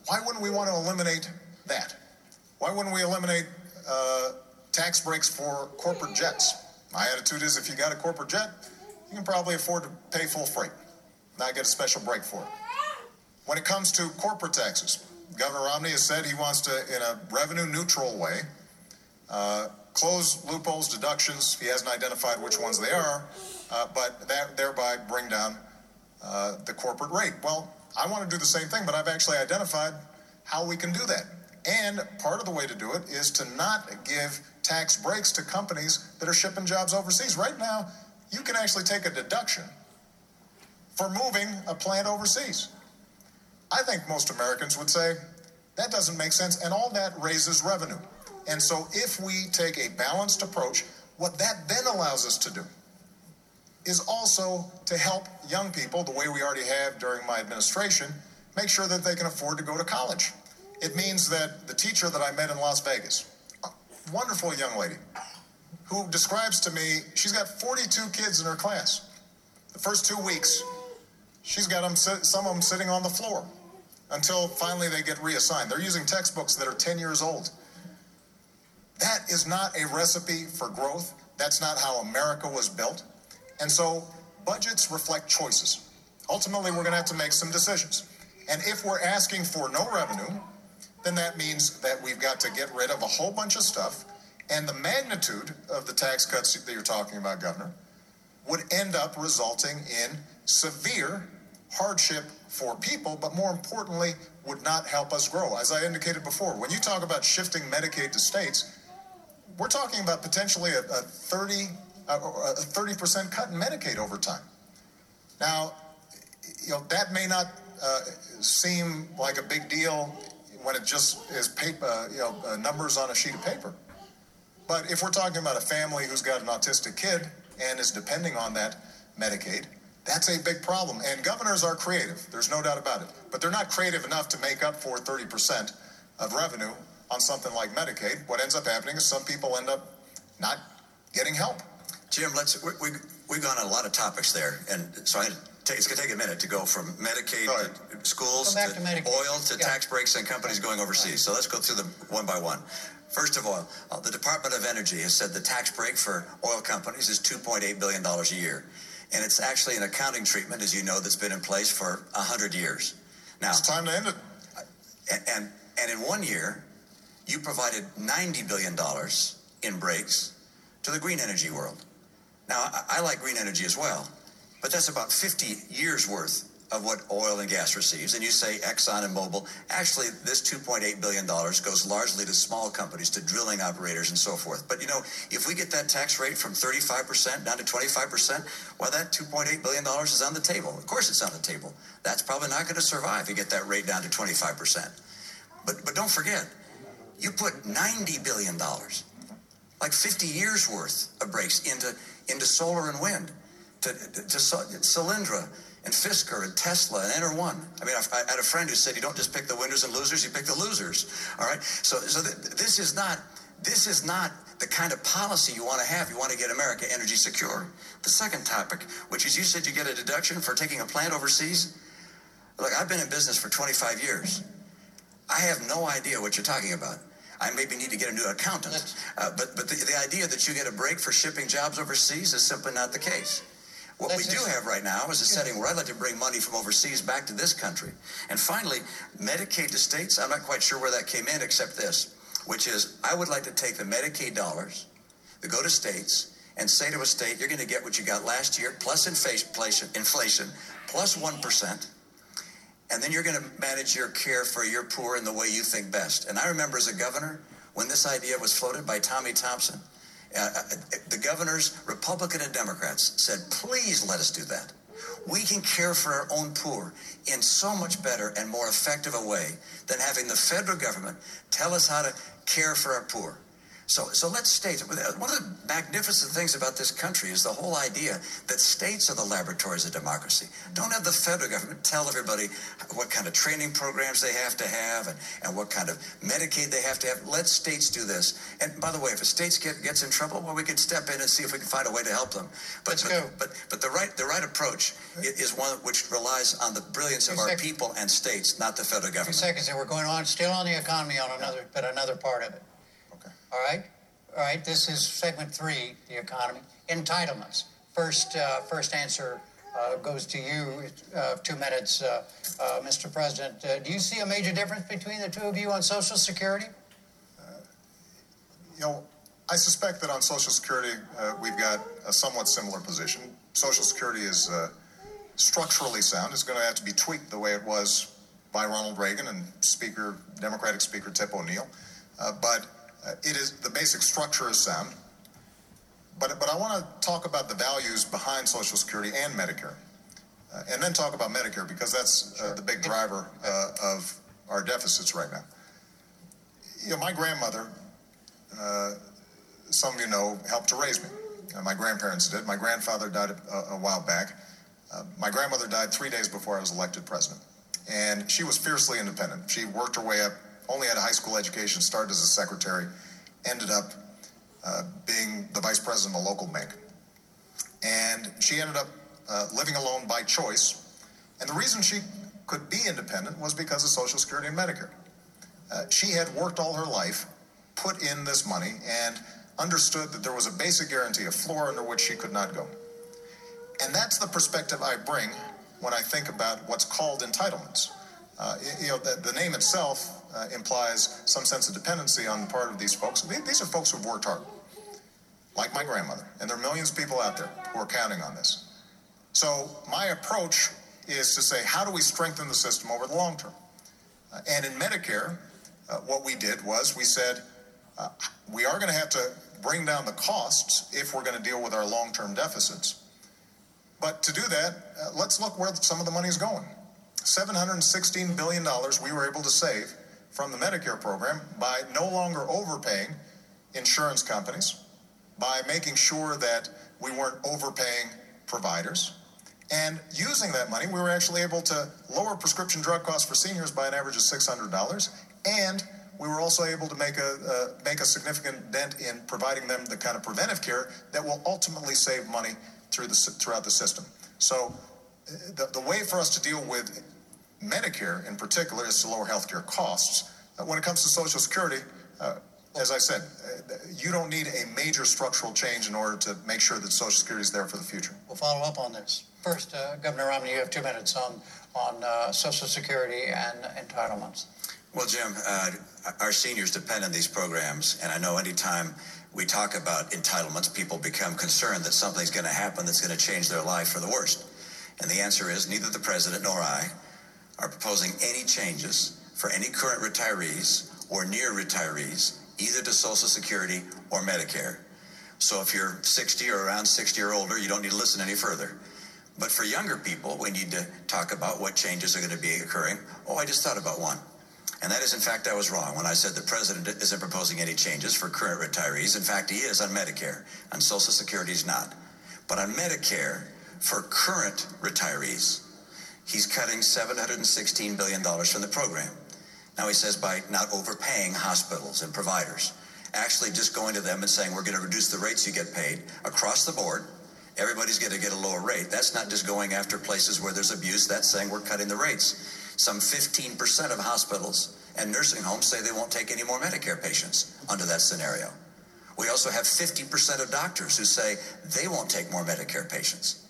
S2: Why wouldn't we want to eliminate that? Why wouldn't we eliminate uh, tax breaks for corporate jets? My attitude is if you got a corporate jet, you can probably afford to pay full freight, not get a special break for it. When it comes to corporate taxes, Governor Romney has said he wants to, in a revenue neutral way, uh, close loopholes, deductions. He hasn't identified which ones they are, uh, but that, thereby bring down uh, the corporate rate. Well, I want to do the same thing, but I've actually identified how we can do that. And part of the way to do it is to not give tax breaks to companies that are shipping jobs overseas. Right now, you can actually take a deduction for moving a plant overseas. I think most Americans would say that doesn't make sense, and all that raises revenue. And so, if we take a balanced approach, what that then allows us to do is also to help young people, the way we already have during my administration, make sure that they can afford to go to college. It means that the teacher that I met in Las Vegas, a wonderful young lady, who describes to me she's got 42 kids in her class. The first two weeks, she's got them, some of them sitting on the floor until finally they get reassigned. They're using textbooks that are 10 years old. That is not a recipe for growth. That's not how America was built. And so budgets reflect choices. Ultimately, we're going to have to make some decisions. And if we're asking for no revenue, then that means that we've got to get rid of a whole bunch of stuff. And the magnitude of the tax cuts that you're talking about, Governor, would end up resulting in severe hardship for people, but more importantly, would not help us grow. As I indicated before, when you talk about shifting Medicaid to states, we're talking about potentially a, a 30 a, a 30% cut in Medicaid over time. Now, you know that may not uh, seem like a big deal when it just is paper, you know, uh, numbers on a sheet of paper. But if we're talking about a family who's got an autistic kid and is depending on that Medicaid, that's a big problem. And governors are creative. There's no doubt about it. But they're not creative enough to make up for 30% of revenue on something like Medicaid. What ends up happening is some people end up not getting help.
S3: Jim, let's we, we we've gone on a lot of topics there, and so I take, it's going to take a minute to go from Medicaid
S2: Go ahead.
S3: to schools
S1: Come to Medicaid.
S3: oil to
S1: Yeah.
S3: tax breaks and companies going overseas. So let's go through them one by one. First of all, uh, the Department of Energy has said the tax break for oil companies is 2.8 billion dollars a year, and it's actually an accounting treatment, as you know, that's been in place for hundred years. Now,
S2: It's time to end it.
S3: and, and and in one year, you provided ninety billion dollars in breaks to the green energy world. Now, I, like green energy as well, but that's about fifty years worth of what oil and gas receives. And you say Exxon and Mobil. Actually, this two point eight billion dollars goes largely to small companies, to drilling operators, and so forth. But you know, if we get that tax rate from thirty five percent down to twenty five percent, well, that two point eight billion dollars is on the table. Of course, it's on the table. That's probably not going to survive. If you get that rate down to twenty five percent. But but don't forget, you put ninety billion dollars like 50 years worth of breaks into into solar and wind, to, to, to Solyndra and Fisker and Tesla and Ener1. I mean, I, I, had a friend who said you don't just pick the winners and losers, you pick the losers. All right. So, so th- this is not this is not the kind of policy you want to have. You want to get America energy secure. The second topic, which is you said you get a deduction for taking a plant overseas. Look, I've been in business for 25 years. I have no idea what you're talking about. I maybe need to get a new accountant. Uh, but but the, the idea that you get a break for shipping jobs overseas is simply not the case. What we do have right now is a setting where I'd like to bring money from overseas back to this country. And finally, Medicaid to states, I'm not quite sure where that came in except this, which is I would like to take the Medicaid dollars that go to states and say to a state, you're going to get what you got last year plus inflation, inflation plus 1. And then you're going to manage your care for your poor in the way you think best. And I remember as a governor, when this idea was floated by Tommy Thompson, uh, uh, the governors, Republican and Democrats, said, please let us do that. We can care for our own poor in so much better and more effective a way than having the federal government tell us how to care for our poor. So, so let's state one of the magnificent things about this country is the whole idea that states are the laboratories of democracy. Don't have the federal government tell everybody what kind of training programs they have to have and, and what kind of Medicaid they have to have. Let states do this. And by the way, if a state get, gets in trouble, well, we can step in and see if we can find a way to help them. But,
S1: let's
S3: but,
S1: go.
S3: but, but the right the right approach is one which relies on the brilliance of our people and states, not the federal government.
S1: Two seconds, and we're going on still on the economy on another, but another part of it. All right? All right, this is segment three, the economy. Entitlements. First, uh, first answer uh, goes to you. Uh, two minutes, uh, uh, Mr. President. Uh, do you see a major difference between the two of you on Social Security?
S2: you know, I suspect that on Social Security, we've got a somewhat similar position. Social Security is structurally sound. It's going to have to be tweaked the way it was by Ronald Reagan and Speaker, Democratic Speaker Tip O'Neill. but it is the basic structure is sound, but but I want to talk about the values behind Social Security and Medicare, uh, and then talk about Medicare because that's uh, the big driver uh, of our deficits right now. You know, my grandmother, uh, some of you know, helped to raise me. Uh, my grandparents did. My grandfather died a, a while back. my grandmother died three days before I was elected president, and she was fiercely independent. She worked her way up only had a high school education, started as a secretary, ended up uh, being the vice president of a local bank. And she ended up uh, living alone by choice. And the reason she could be independent was because of Social Security and Medicare. Uh, she had worked all her life, put in this money, and understood that there was a basic guarantee, a floor under which she could not go. And that's the perspective I bring when I think about what's called entitlements. Uh, you know, the, the, name itself uh, implies some sense of dependency on the part of these folks. These are folks who've worked hard, like my grandmother, and there are millions of people out there who are counting on this. So my approach is to say, how do we strengthen the system over the long term? Uh, and in Medicare, uh, what we did was we said, uh, we are going to have to bring down the costs if we're going to deal with our long-term deficits. But to do that, uh, let's look where some of the money is going. $716 billion we were able to save from the Medicare program by no longer overpaying insurance companies, by making sure that we weren't overpaying providers. And using that money, we were actually able to lower prescription drug costs for seniors by an average of $600. And we were also able to make a, uh, make a significant dent in providing them the kind of preventive care that will ultimately save money through the, throughout the system. So uh, the, the way for us to deal with Medicare in particular is to lower healthcare costs. Uh, when it comes to Social Security, uh, as I said, uh, you don't need a major structural change in order to make sure that Social Security is there for the future.
S1: We'll follow up on this. First, uh, Governor Romney, you have two minutes on on uh, Social Security and entitlements.
S3: Well, Jim, uh, our seniors depend on these programs, and I know anytime we talk about entitlements, people become concerned that something's going to happen that's going to change their life for the worst. And the answer is neither the president nor I are proposing any changes for any current retirees or near retirees, either to Social Security or Medicare. So if you're 60 or around 60 or older, you don't need to listen any further. But for younger people, we need to talk about what changes are going to be occurring. Oh, I just thought about one. And that is, in fact, I was wrong when I said the president isn't proposing any changes for current retirees. In fact, he is on Medicare. On Social Security, he's not. But on Medicare, for current retirees, he's cutting $716 billion from the program. Now he says by not overpaying hospitals and providers, actually just going to them and saying, we're going to reduce the rates you get paid across the board. Everybody's going to get a lower rate. That's not just going after places where there's abuse. That's saying we're cutting the rates. Some 15% of hospitals and nursing homes say they won't take any more Medicare patients under that scenario. We also have 50% of doctors who say they won't take more Medicare patients.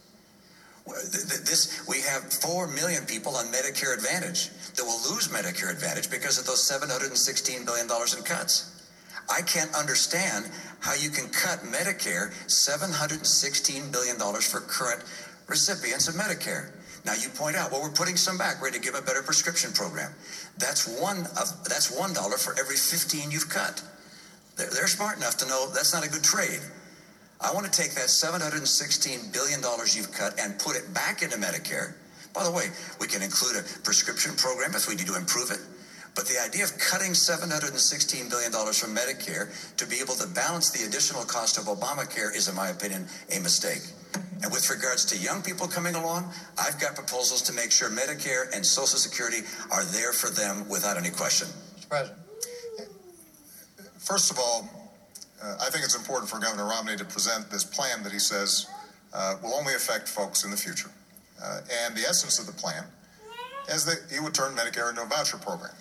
S3: This, we have 4 million people on Medicare Advantage that will lose Medicare Advantage because of those $716 billion in cuts. I can't understand how you can cut Medicare $716 billion for current recipients of Medicare. Now you point out, well, we're putting some back. We're going to give a better prescription program. That's one of that's one dollar for every 15 you've cut. They're, they're smart enough to know that's not a good trade. I want to take that 716 billion dollars you've cut and put it back into Medicare. By the way, we can include a prescription program if we need to improve it. But the idea of cutting $716 billion from Medicare to be able to balance the additional cost of Obamacare is, in my opinion, a mistake. And with regards to young people coming along, I've got proposals to make sure Medicare and Social Security are there for them without any question.
S1: Mr. President.
S2: First of all, uh, I think it's important for Governor Romney to present this plan that he says uh, will only affect folks in the future. Uh, and the essence of the plan is that he would turn Medicare into a voucher program.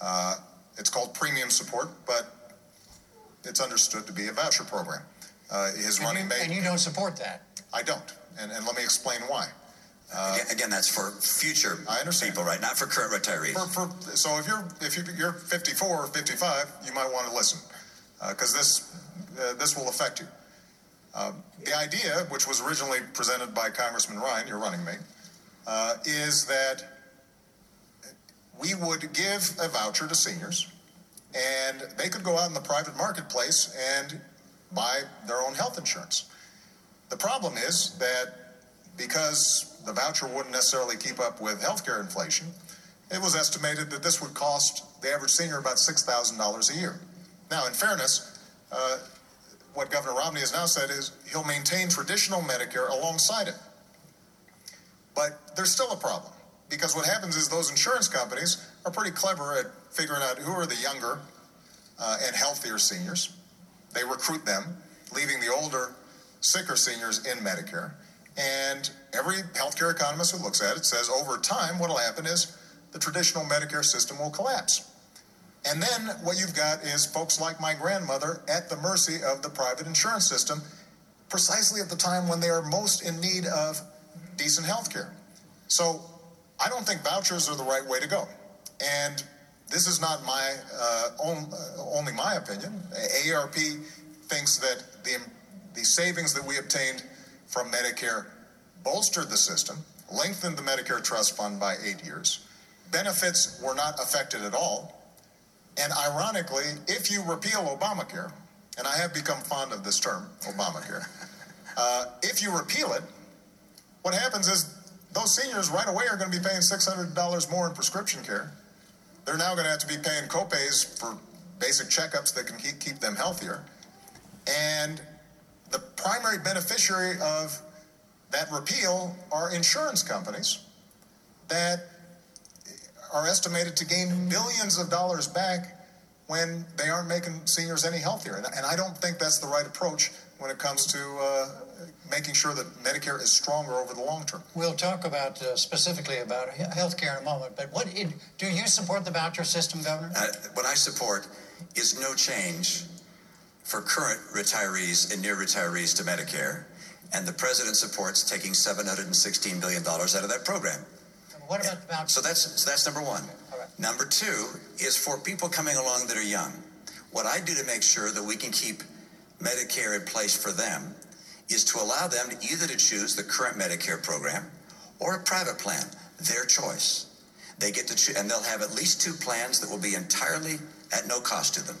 S2: Uh, it's called premium support, but it's understood to be a voucher program. Uh, his
S1: and
S2: running
S1: you,
S2: mate.
S1: And you don't support that.
S2: I don't, and, and let me explain why.
S3: Uh, again, again, that's for future
S2: I understand.
S3: people, right? Not for current retirees.
S2: For, for, so if you're if you're 54 or 55, you might want to listen because uh, this uh, this will affect you. Um, the idea, which was originally presented by Congressman Ryan, your running mate, uh, is that we would give a voucher to seniors, and they could go out in the private marketplace and buy their own health insurance. The problem is that because the voucher wouldn't necessarily keep up with healthcare inflation, it was estimated that this would cost the average senior about $6,000 a year. Now, in fairness, uh, what Governor Romney has now said is he'll maintain traditional Medicare alongside it. But there's still a problem because what happens is those insurance companies are pretty clever at figuring out who are the younger uh, and healthier seniors. They recruit them, leaving the older sicker seniors in Medicare. And every healthcare economist who looks at it says over time, what will happen is the traditional Medicare system will collapse. And then what you've got is folks like my grandmother at the mercy of the private insurance system, precisely at the time when they are most in need of decent health care. So I don't think vouchers are the right way to go. And this is not my uh, own, uh, only my opinion. AARP thinks that the the savings that we obtained from Medicare bolstered the system, lengthened the Medicare trust fund by eight years. Benefits were not affected at all. And ironically, if you repeal Obamacare, and I have become fond of this term, Obamacare, uh, if you repeal it, what happens is those seniors right away are going to be paying $600 more in prescription care. They're now going to have to be paying copays for basic checkups that can keep, keep them healthier. And the primary beneficiary of that repeal are insurance companies that are estimated to gain billions of dollars back when they aren't making seniors any healthier. And, and I don't think that's the right approach when it comes to uh, making sure that Medicare is stronger over the long term.
S1: We'll talk about uh, specifically about health care in a moment, but what do you support the voucher system, Governor?
S3: Uh, what I support is no change for current retirees and near retirees to Medicare, and the president supports taking $716 billion out of that program.
S1: What about?
S3: So that's, so that's number one. Number two is for people coming along that are young. What I do to make sure that we can keep Medicare in place for them is to allow them to either to choose the current Medicare program or a private plan, their choice. They get to choose, and they'll have at least two plans that will be entirely at no cost to them.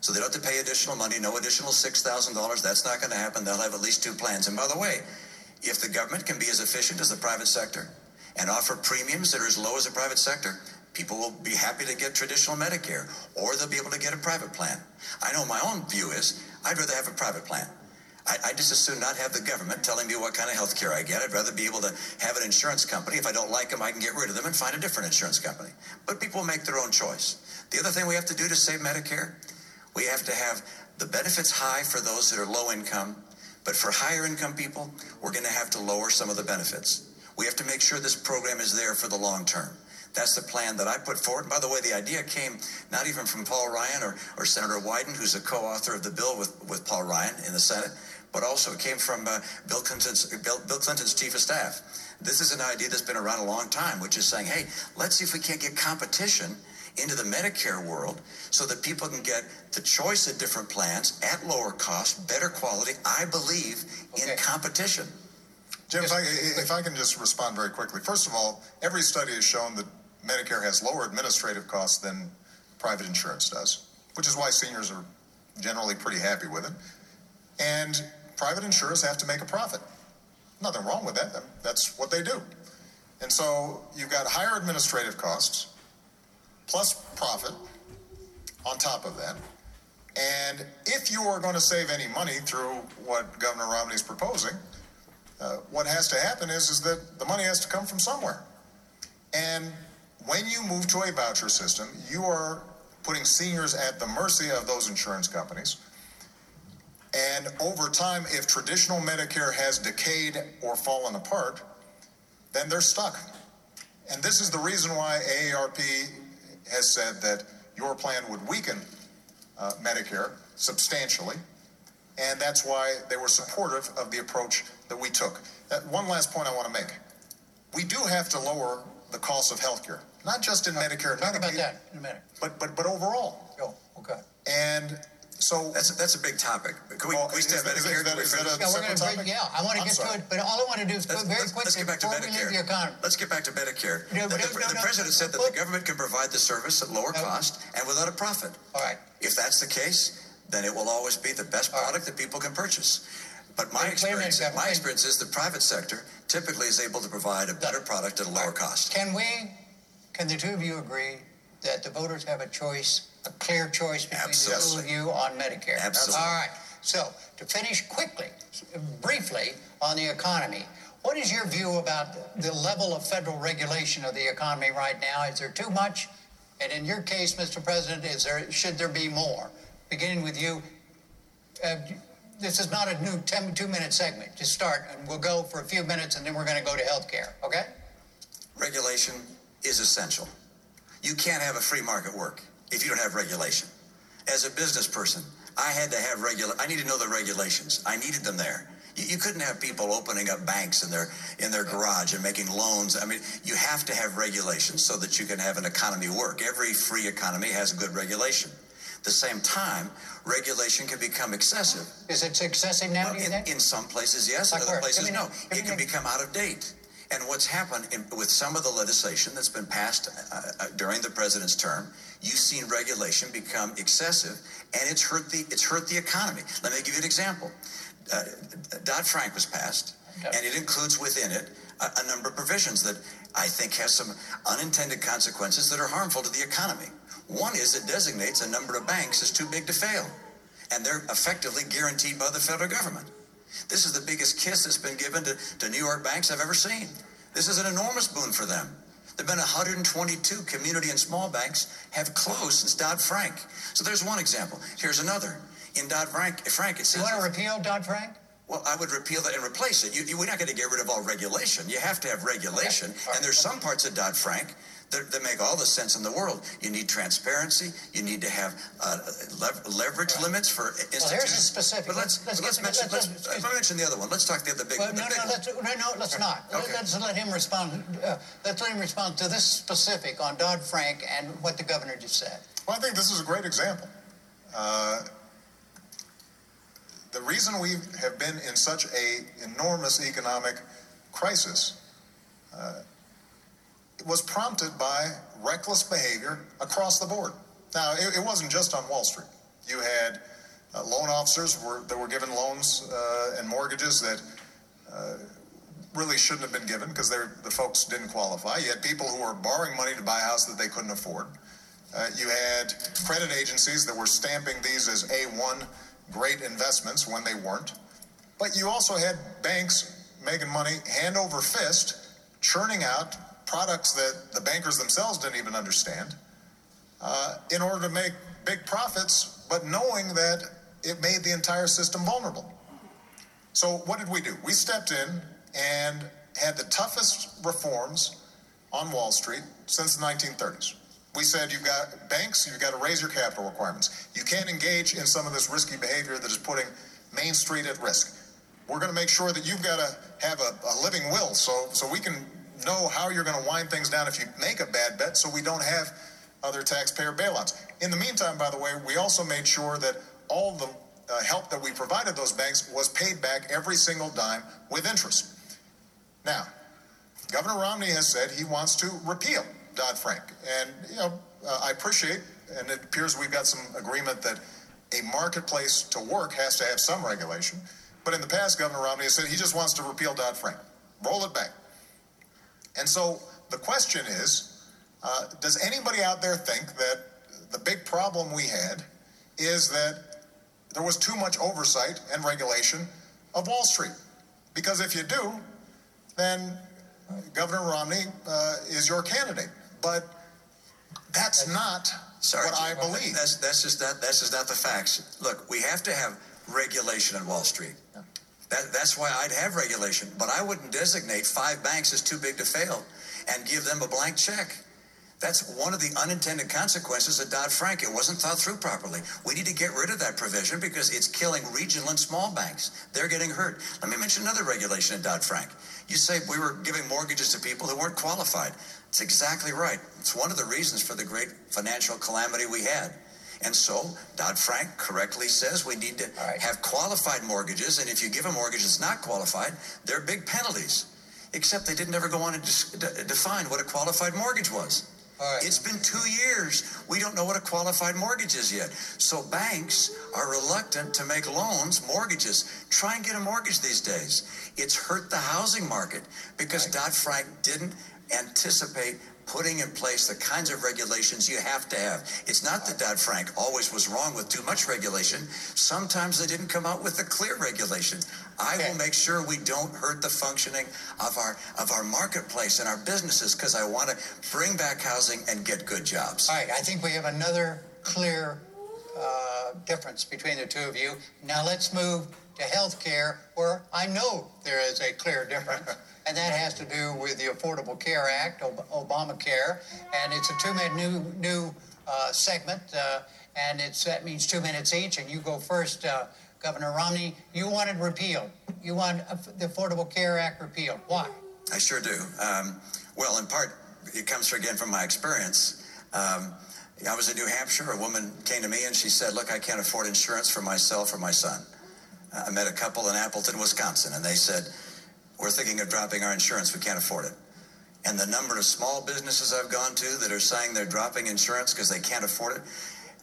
S3: So they don't have to pay additional money, no additional $6,000. That's not going to happen. They'll have at least two plans. And by the way, if the government can be as efficient as the private sector and offer premiums that are as low as the private sector, people will be happy to get traditional Medicare, or they'll be able to get a private plan. I know my own view is I'd rather have a private plan. I, I just as soon not have the government telling me what kind of health care I get. I'd rather be able to have an insurance company. If I don't like them, I can get rid of them and find a different insurance company. But people make their own choice. The other thing we have to do to save Medicare, we have to have the benefits high for those that are low income, but for higher income people, we're going to have to lower some of the benefits. We have to make sure this program is there for the long term. That's the plan that I put forward. And by the way, the idea came not even from Paul Ryan or, or Senator Wyden, who's a co-author of the bill with, with Paul Ryan in the Senate, but also it came from uh, Bill, Clinton's, Bill, Bill Clinton's chief of staff. This is an idea that's been around a long time, which is saying, hey, let's see if we can't get competition into the Medicare world so that people can get the choice of different plans at lower cost, better quality, I believe, in competition.
S2: Jim, if I, if I can just respond very quickly. First of all, every study has shown that Medicare has lower administrative costs than private insurance does, which is why seniors are generally pretty happy with it. And private insurers have to make a profit. Nothing wrong with that. That's what they do. And so you've got higher administrative costs plus profit on top of that. And if you are going to save any money through what Governor Romney is proposing, uh, what has to happen is, is that the money has to come from somewhere. And when you move to a voucher system, you are putting seniors at the mercy of those insurance companies. And over time, if traditional Medicare has decayed or fallen apart, then they're stuck. And this is the reason why AARP has said that your plan would weaken uh, Medicare substantially. And that's why they were supportive of the approach that we took. Uh, one last point I want to make. We do have to lower the cost of healthcare, not just in Medicare and
S1: Talk about that in a minute.
S2: but, but, but overall.
S1: Oh, okay.
S2: And so
S3: That's a, that's a big topic. Can we,
S2: Well,
S3: can we stay
S2: is
S3: on
S2: that- is
S3: Medicare?
S2: that-
S3: Can we
S2: is that
S3: finish?
S2: a-
S1: Yeah, we're going
S2: separate
S1: to,
S2: topic?
S1: yeah, I want to
S2: I'm
S1: get to it, but all I want to do is
S3: Let's,
S1: very
S3: let's-
S1: quickly
S3: let's get back to
S1: before we leave
S3: Medicare.
S1: the economy.
S3: Let's get back to Medicare.
S1: No,
S3: the,
S1: no,
S3: the-
S1: no,
S3: the
S1: no.
S3: president said that
S1: Well-
S3: the government can provide the service at lower
S1: No.
S3: cost and without a profit.
S1: All right.
S3: If that's the case, then it will always be the best product that people can purchase. But my
S1: Wait- wait minute,
S3: experience, my experience is the private sector typically is able to provide a better product at a lower cost.
S1: Can we, can the two of you agree that the voters have a choice, a clear choice between the two of you on Medicare?
S3: Absolutely.
S1: All right. So to finish quickly, briefly on the economy, what is your view about the level of federal regulation of the economy right now? Is there too much? And in your case, Mr. President, is there should there be more? Beginning with you, uh, this is not a new 10, two minute segment. Just start, and we'll go for a few minutes, and then we're going to go to health care. Okay?
S3: Regulation is essential. You can't have a free market work if you don't have regulation. As a business person, I had to have regula- I need to know the regulations. I needed them there. You, you couldn't have people opening up banks in their in their garage and making loans. I mean, you have to have regulations so that you can have an economy work. Every free economy has good regulation. At the same time, regulation can become excessive.
S1: Is it excessive now,
S3: Well,
S1: do you
S3: in,
S1: think?
S3: in some places, yes.
S1: Like
S3: in other
S1: where?
S3: places, no. It can
S1: an-
S3: become out of date. And what's happened in, with some of the legislation that's been passed uh, uh, during the president's term, you've seen regulation become excessive, and it's hurt the it's hurt the economy. Let me give you an example. Uh, Dodd Frank was passed,
S1: Okay.
S3: and it includes within it a, a number of provisions that I think has some unintended consequences that are harmful to the economy. One is it designates a number of banks as too big to fail, and they're effectively guaranteed by the federal government. This is the biggest kiss that's been given to, to New York banks I've ever seen. This is an enormous boon for them. There have been 122 community and small banks have closed since Dodd Frank. So there's one example. Here's another. In Dodd Frank, Frank it
S1: You
S3: says.
S1: want to repeal Dodd Frank?
S3: Well, I would repeal that and replace it. You, you, we're not going to get rid of all regulation. You have to have regulation.
S1: Okay. All
S3: And there's some parts of Dodd Frank that, that make all the sense in the world. You need transparency. You need to have uh, lev- leverage limits for institutions.
S1: Well, here's a specific-
S3: But let's,
S1: let's- let's
S3: let's, mention.
S1: let's-
S3: Let's,
S1: let's-
S3: let's mention the other one. Let's talk the other big.
S1: Well,
S3: the
S1: no,
S3: big
S1: no,
S3: one.
S1: let's, no, no, let's not. Let-
S3: Okay.
S1: Let's let him respond. Uh, let's let him respond to this specific on Dodd Frank and what the governor just said.
S2: Well, I think this is a great example. Uh, the reason we have been in such a enormous economic crisis uh, was prompted by reckless behavior across the board. Now, it, it wasn't just on Wall Street. You had uh, loan officers were, that were given loans uh, and mortgages that uh, really shouldn't have been given because the folks didn't qualify. You had people who were borrowing money to buy a house that they couldn't afford. Uh, you had credit agencies that were stamping these as A1 great investments when they weren't. But you also had banks making money hand over fist, churning out products that the bankers themselves didn't even understand uh, in order to make big profits, but knowing that it made the entire system vulnerable. So, what did we do? We stepped in and had the toughest reforms on Wall Street since the 1930s. We said you've got banks, you've got to raise your capital requirements. You can't engage in some of this risky behavior that is putting Main Street at risk. We're going to make sure that you've got to have a, a living will so, so we can know how you're going to wind things down if you make a bad bet so we don't have other taxpayer bailouts. In the meantime, by the way, we also made sure that all the uh, help that we provided those banks was paid back every single dime with interest. Now, Governor Romney has said he wants to repeal Dodd Frank. And, you know, uh, I appreciate, and it appears we've got some agreement that a marketplace to work has to have some regulation. But in the past, Governor Romney has said he just wants to repeal Dodd Frank, roll it back. And so the question is uh, does anybody out there think that the big problem we had is that there was too much oversight and regulation of Wall Street? Because if you do, then Governor Romney uh, is your candidate. But that's not
S3: Sorry,
S2: what I believe.
S3: That's, that's just not that's just not the facts. Look, we have to have regulation on Wall Street. That, that's why I'd have regulation, but I wouldn't designate five banks as too big to fail and give them a blank check. That's one of the unintended consequences of Dodd Frank. It wasn't thought through properly. We need to get rid of that provision because it's killing regional and small banks. They're getting hurt. Let me mention another regulation in Dodd Frank. You say we were giving mortgages to people who weren't qualified. It's exactly right. It's one of the reasons for the great financial calamity we had. And so Dodd Frank correctly says we need to right. have qualified mortgages, and if you give a mortgage that's not qualified, there are big penalties. Except they didn't ever go on to define what a qualified mortgage was. Right. It's been two years. We don't know what a qualified mortgage is yet. So banks are reluctant to make loans, mortgages. Try and get a mortgage these days. It's hurt the housing market because right. Dodd Frank didn't anticipate putting in place the kinds of regulations you have to have. It's not that Dodd Frank always was wrong with too much regulation. Sometimes they didn't come out with a clear regulation. I okay. will make sure we don't hurt the functioning of our of our marketplace and our businesses because I want to bring back housing and get good jobs.
S1: All right, I think we have another clear uh, difference between the two of you. Now let's move to health care, where I know there is a clear difference. and that has to do with the Affordable Care Act, Obamacare, and it's a two-minute new new uh, segment, uh, and it's that means two minutes each. And you go first, uh, Governor Romney. You wanted repeal. You want the Affordable Care Act repealed. Why?
S3: I sure do. Um, well, in part, it comes again from my experience. Um, I was in New Hampshire. A woman came to me and she said, "Look, I can't afford insurance for myself or my son." I met a couple in Appleton, Wisconsin, and they said we're thinking of dropping our insurance. We can't afford it. And the number of small businesses I've gone to that are saying they're dropping insurance because they can't afford it,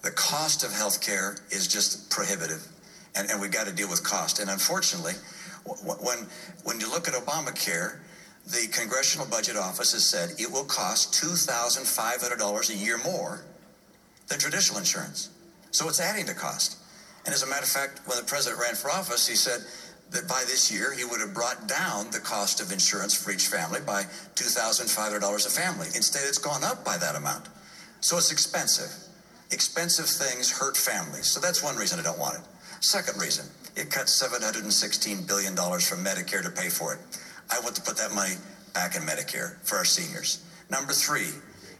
S3: the cost of health care is just prohibitive. And, and we've got to deal with cost. And unfortunately, when, when you look at Obamacare, the Congressional Budget Office has said it will cost $2,500 a year more than traditional insurance. So it's adding to cost. And as a matter of fact, when the president ran for office, he said that by this year he would have brought down the cost of insurance for each family by $2,500 a family. Instead, it's gone up by that amount. So it's expensive. Expensive things hurt families. So that's one reason I don't want it. Second reason, it cuts $716 billion from Medicare to pay for it. I want to put that money back in Medicare for our seniors. Number three,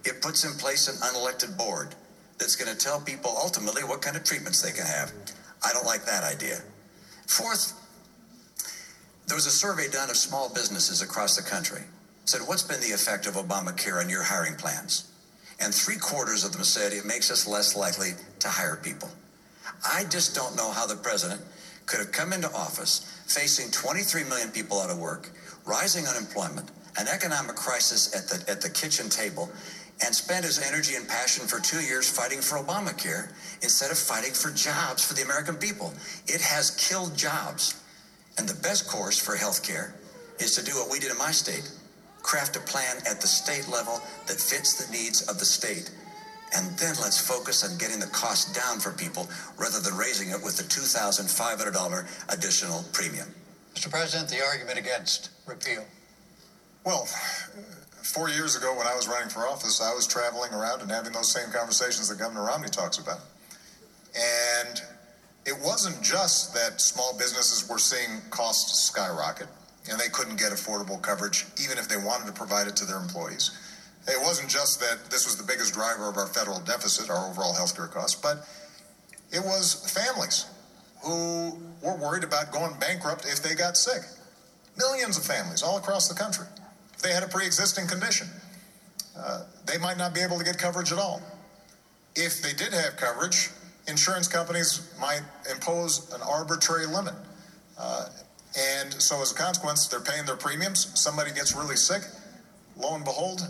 S3: it puts in place an unelected board that's going to tell people ultimately what kind of treatments they can have. I don't like that idea. Fourth, there was a survey done of small businesses across the country. It said, what's been the effect of Obamacare on your hiring plans? And three quarters of them said it makes us less likely to hire people. I just don't know how the president could have come into office facing 23 million people out of work, rising unemployment, an economic crisis at the, at the kitchen table, and spent his energy and passion for two years fighting for Obamacare instead of fighting for jobs for the American people. It has killed jobs. And the best course for health care, is to do what we did in my state craft a plan at the state level that fits the needs of the state. And then let's focus on getting the cost down for people rather than raising it with the $2,500 additional premium.
S1: Mr. President, the argument against repeal.
S2: Well, four years ago when I was running for office, I was traveling around and having those same conversations that Governor Romney talks about. And it wasn't just that small businesses were seeing costs skyrocket and they couldn't get affordable coverage even if they wanted to provide it to their employees. It wasn't just that this was the biggest driver of our federal deficit, our overall healthcare costs, but it was families who were worried about going bankrupt if they got sick. Millions of families all across the country. If they had a pre existing condition, uh, they might not be able to get coverage at all. If they did have coverage, insurance companies might impose an arbitrary limit. Uh, and so, as a consequence, they're paying their premiums. Somebody gets really sick. Lo and behold,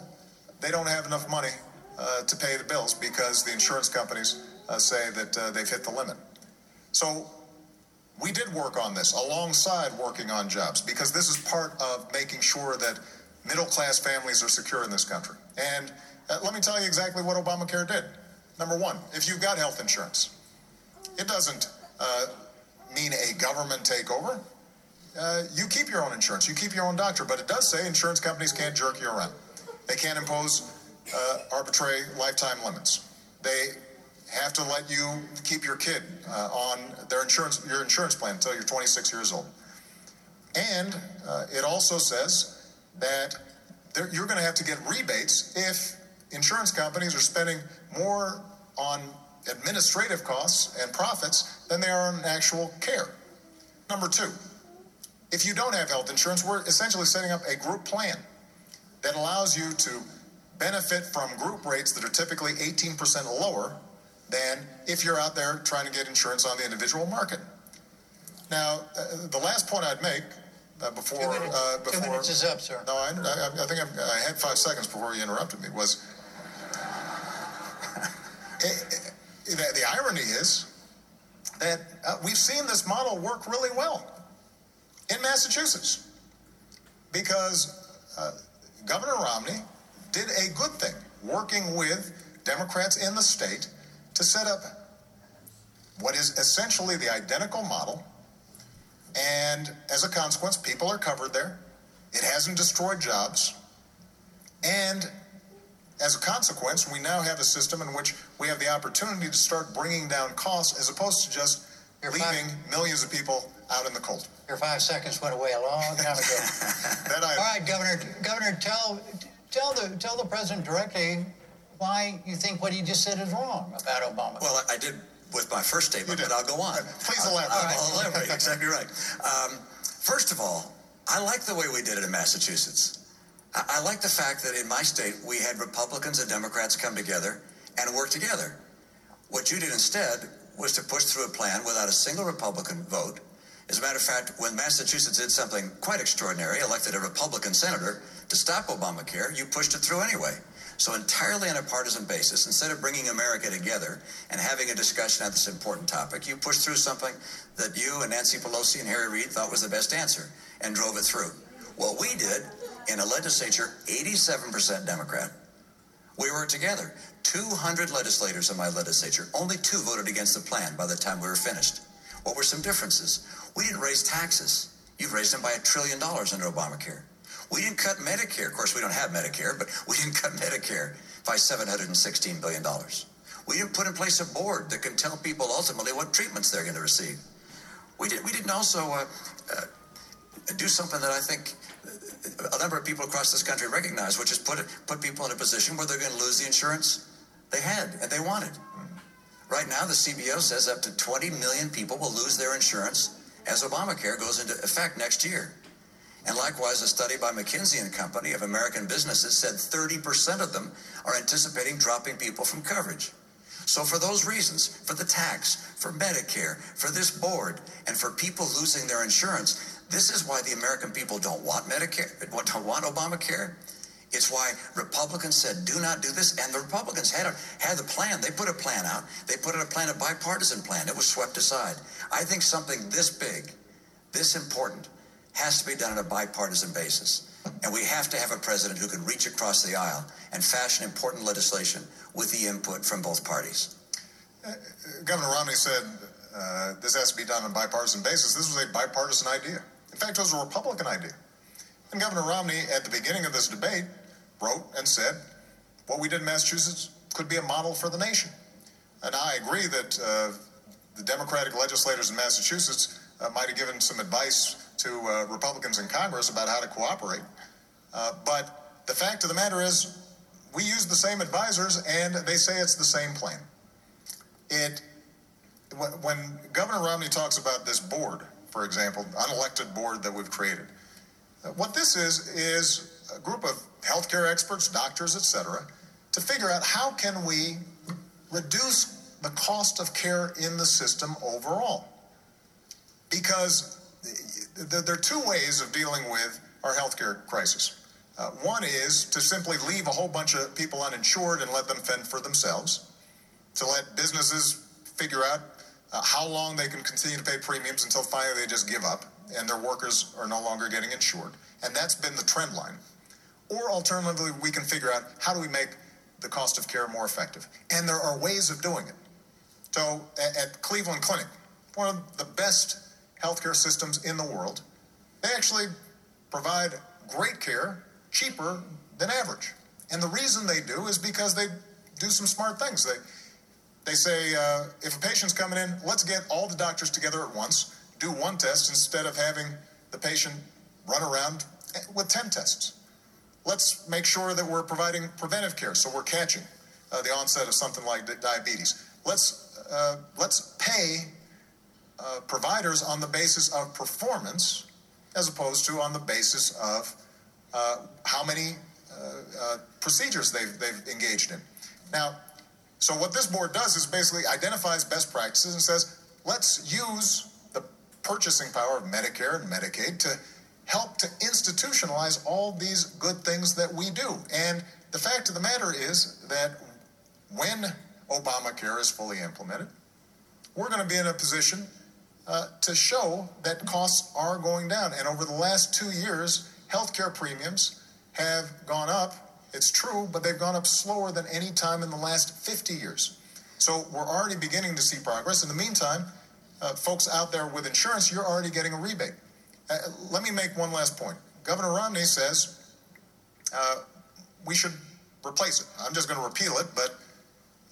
S2: they don't have enough money uh, to pay the bills because the insurance companies uh, say that uh, they've hit the limit. So, we did work on this alongside working on jobs because this is part of making sure that middle class families are secure in this country. And uh, let me tell you exactly what Obamacare did. Number one, if you've got health insurance, it doesn't uh, mean a government takeover. Uh, you keep your own insurance, you keep your own doctor, but it does say insurance companies can't jerk you around. They can't impose uh, arbitrary lifetime limits. They have to let you keep your kid uh, on their insurance, your insurance plan until you're 26 years old. And uh, it also says that you're going to have to get rebates if insurance companies are spending more on administrative costs and profits than they are on actual care. Number two, if you don't have health insurance, we're essentially setting up a group plan that allows you to benefit from group rates that are typically 18% lower than if you're out there trying to get insurance on the individual market. Now, uh, the last point I'd make uh, before
S1: two minutes,
S2: uh, before
S1: two minutes is up, sir.
S2: No, I, I, I think I'm, i had five seconds before you interrupted me. Was it, it, the, irony is that uh, we've seen this model work really well in Massachusetts because uh, Governor Romney did a good thing working with Democrats in the state to set up what is essentially the identical model. And as a consequence, people are covered there. It hasn't destroyed jobs. And as a consequence, we now have a system in which we have the opportunity to start bringing down costs as opposed to just You're leaving fine. millions of people out in the cold.
S1: Your five seconds went away a long time ago. that I, All right, Governor. Governor, tell tell the tell the president directly why you think what he just said is wrong about Obama.
S3: Well, I did with my first statement, but I'll go on.
S2: Please elaborate. I'll,
S3: I'll elaborate. exactly right. Um, first of all, I like the way we did it in Massachusetts. I, like the fact that in my state we had Republicans and Democrats come together and work together. What you did instead was to push through a plan without a single Republican vote as a matter of fact, when Massachusetts did something quite extraordinary, elected a Republican senator to stop Obamacare, you pushed it through anyway. So, entirely on a partisan basis, instead of bringing America together and having a discussion on this important topic, you pushed through something that you and Nancy Pelosi and Harry Reid thought was the best answer and drove it through. What we did in a legislature, 87% Democrat, we were together. 200 legislators in my legislature, only two voted against the plan by the time we were finished. What were some differences? We didn't raise taxes. You've raised them by a trillion dollars under Obamacare. We didn't cut Medicare. Of course, we don't have Medicare, but we didn't cut Medicare by $716 billion. We didn't put in place a board that can tell people ultimately what treatments they're going to receive. We, did, we didn't also uh, uh, do something that I think a number of people across this country recognize, which is put, put people in a position where they're going to lose the insurance they had and they wanted. Right now, the CBO says up to 20 million people will lose their insurance as Obamacare goes into effect next year. And likewise, a study by McKinsey and Company of American businesses said 30% of them are anticipating dropping people from coverage. So, for those reasons, for the tax, for Medicare, for this board, and for people losing their insurance, this is why the American people don't want Medicare, don't want Obamacare. It's why Republicans said, do not do this. And the Republicans had a, had the plan. They put a plan out. They put in a plan, a bipartisan plan. It was swept aside. I think something this big, this important, has to be done on a bipartisan basis. And we have to have a president who can reach across the aisle and fashion important legislation with the input from both parties.
S2: Uh, Governor Romney said uh, this has to be done on a bipartisan basis. This was a bipartisan idea. In fact, it was a Republican idea. And Governor Romney, at the beginning of this debate, wrote and said, what we did in Massachusetts could be a model for the nation. And I agree that uh, the Democratic legislators in Massachusetts uh, might have given some advice to uh, Republicans in Congress about how to cooperate. Uh, but the fact of the matter is, we use the same advisors, and they say it's the same plan. It when Governor Romney talks about this board, for example, unelected board that we've created, uh, what this is is a group of healthcare experts, doctors, etc., to figure out how can we reduce the cost of care in the system overall. Because there are two ways of dealing with our healthcare crisis. Uh, one is to simply leave a whole bunch of people uninsured and let them fend for themselves, to let businesses figure out uh, how long they can continue to pay premiums until finally they just give up and their workers are no longer getting insured. And that's been the trend line. Or alternatively, we can figure out how do we make the cost of care more effective. And there are ways of doing it. So at, at Cleveland Clinic, one of the best healthcare systems in the world, they actually provide great care cheaper than average. And the reason they do is because they do some smart things. They they say uh, if a patient's coming in, let's get all the doctors together at once, do one test instead of having the patient run around with 10 tests. Let's make sure that we're providing preventive care, so we're catching uh, the onset of something like diabetes. Let's uh, let's pay uh, providers on the basis of performance, as opposed to on the basis of uh, how many uh, uh, procedures they've they've engaged in. Now, so what this board does is basically identifies best practices and says, let's use the purchasing power of Medicare and Medicaid to help to institutionalize all these good things that we do. And the fact of the matter is that when Obamacare is fully implemented, we're going to be in a position uh, to show that costs are going down. And over the last two years, healthcare premiums have gone up it's true, but they've gone up slower than any time in the last 50 years. So we're already beginning to see progress. In the meantime, uh, folks out there with insurance, you're already getting a rebate. Uh, let me make one last point. Governor Romney says uh, we should replace it. I'm just going to repeal it, but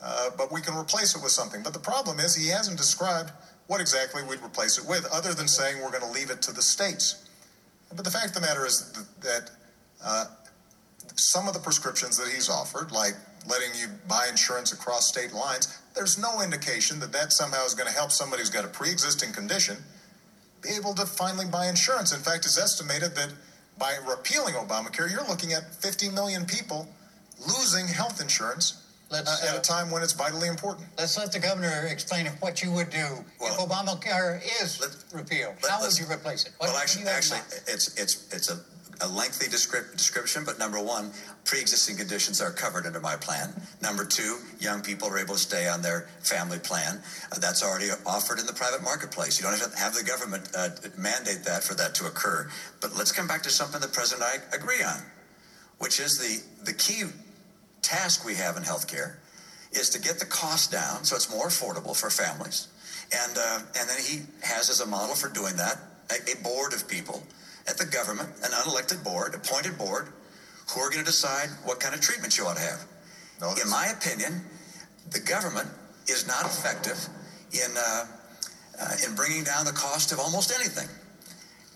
S2: uh, but we can replace it with something. But the problem is he hasn't described what exactly we'd replace it with, other than saying we're going to leave it to the states. But the fact of the matter is that, uh, some of the prescriptions that he's offered, like letting you buy insurance across state lines, there's no indication that that somehow is going to help somebody who's got a pre existing condition be able to finally buy insurance. In fact, it's estimated that by repealing Obamacare, you're looking at 50 million people losing health insurance. Uh, at a uh, time when it's vitally important.
S1: Let's let the governor explain what you would do well, if Obamacare is repealed. Let, How would you replace it?
S3: What well, actually, actually, it's it's it's a a lengthy description, but number one, pre-existing conditions are covered under my plan. Number two, young people are able to stay on their family plan. Uh, that's already offered in the private marketplace. You don't have to have the government uh, mandate that for that to occur. But let's come back to something the president and I agree on, which is the, the key task we have in healthcare is to get the cost down so it's more affordable for families. And, uh, and then he has as a model for doing that a, a board of people at the government, an unelected board, appointed board, who are going to decide what kind of treatment you ought to have. No, in my opinion, the government is not effective in uh, uh, in bringing down the cost of almost anything.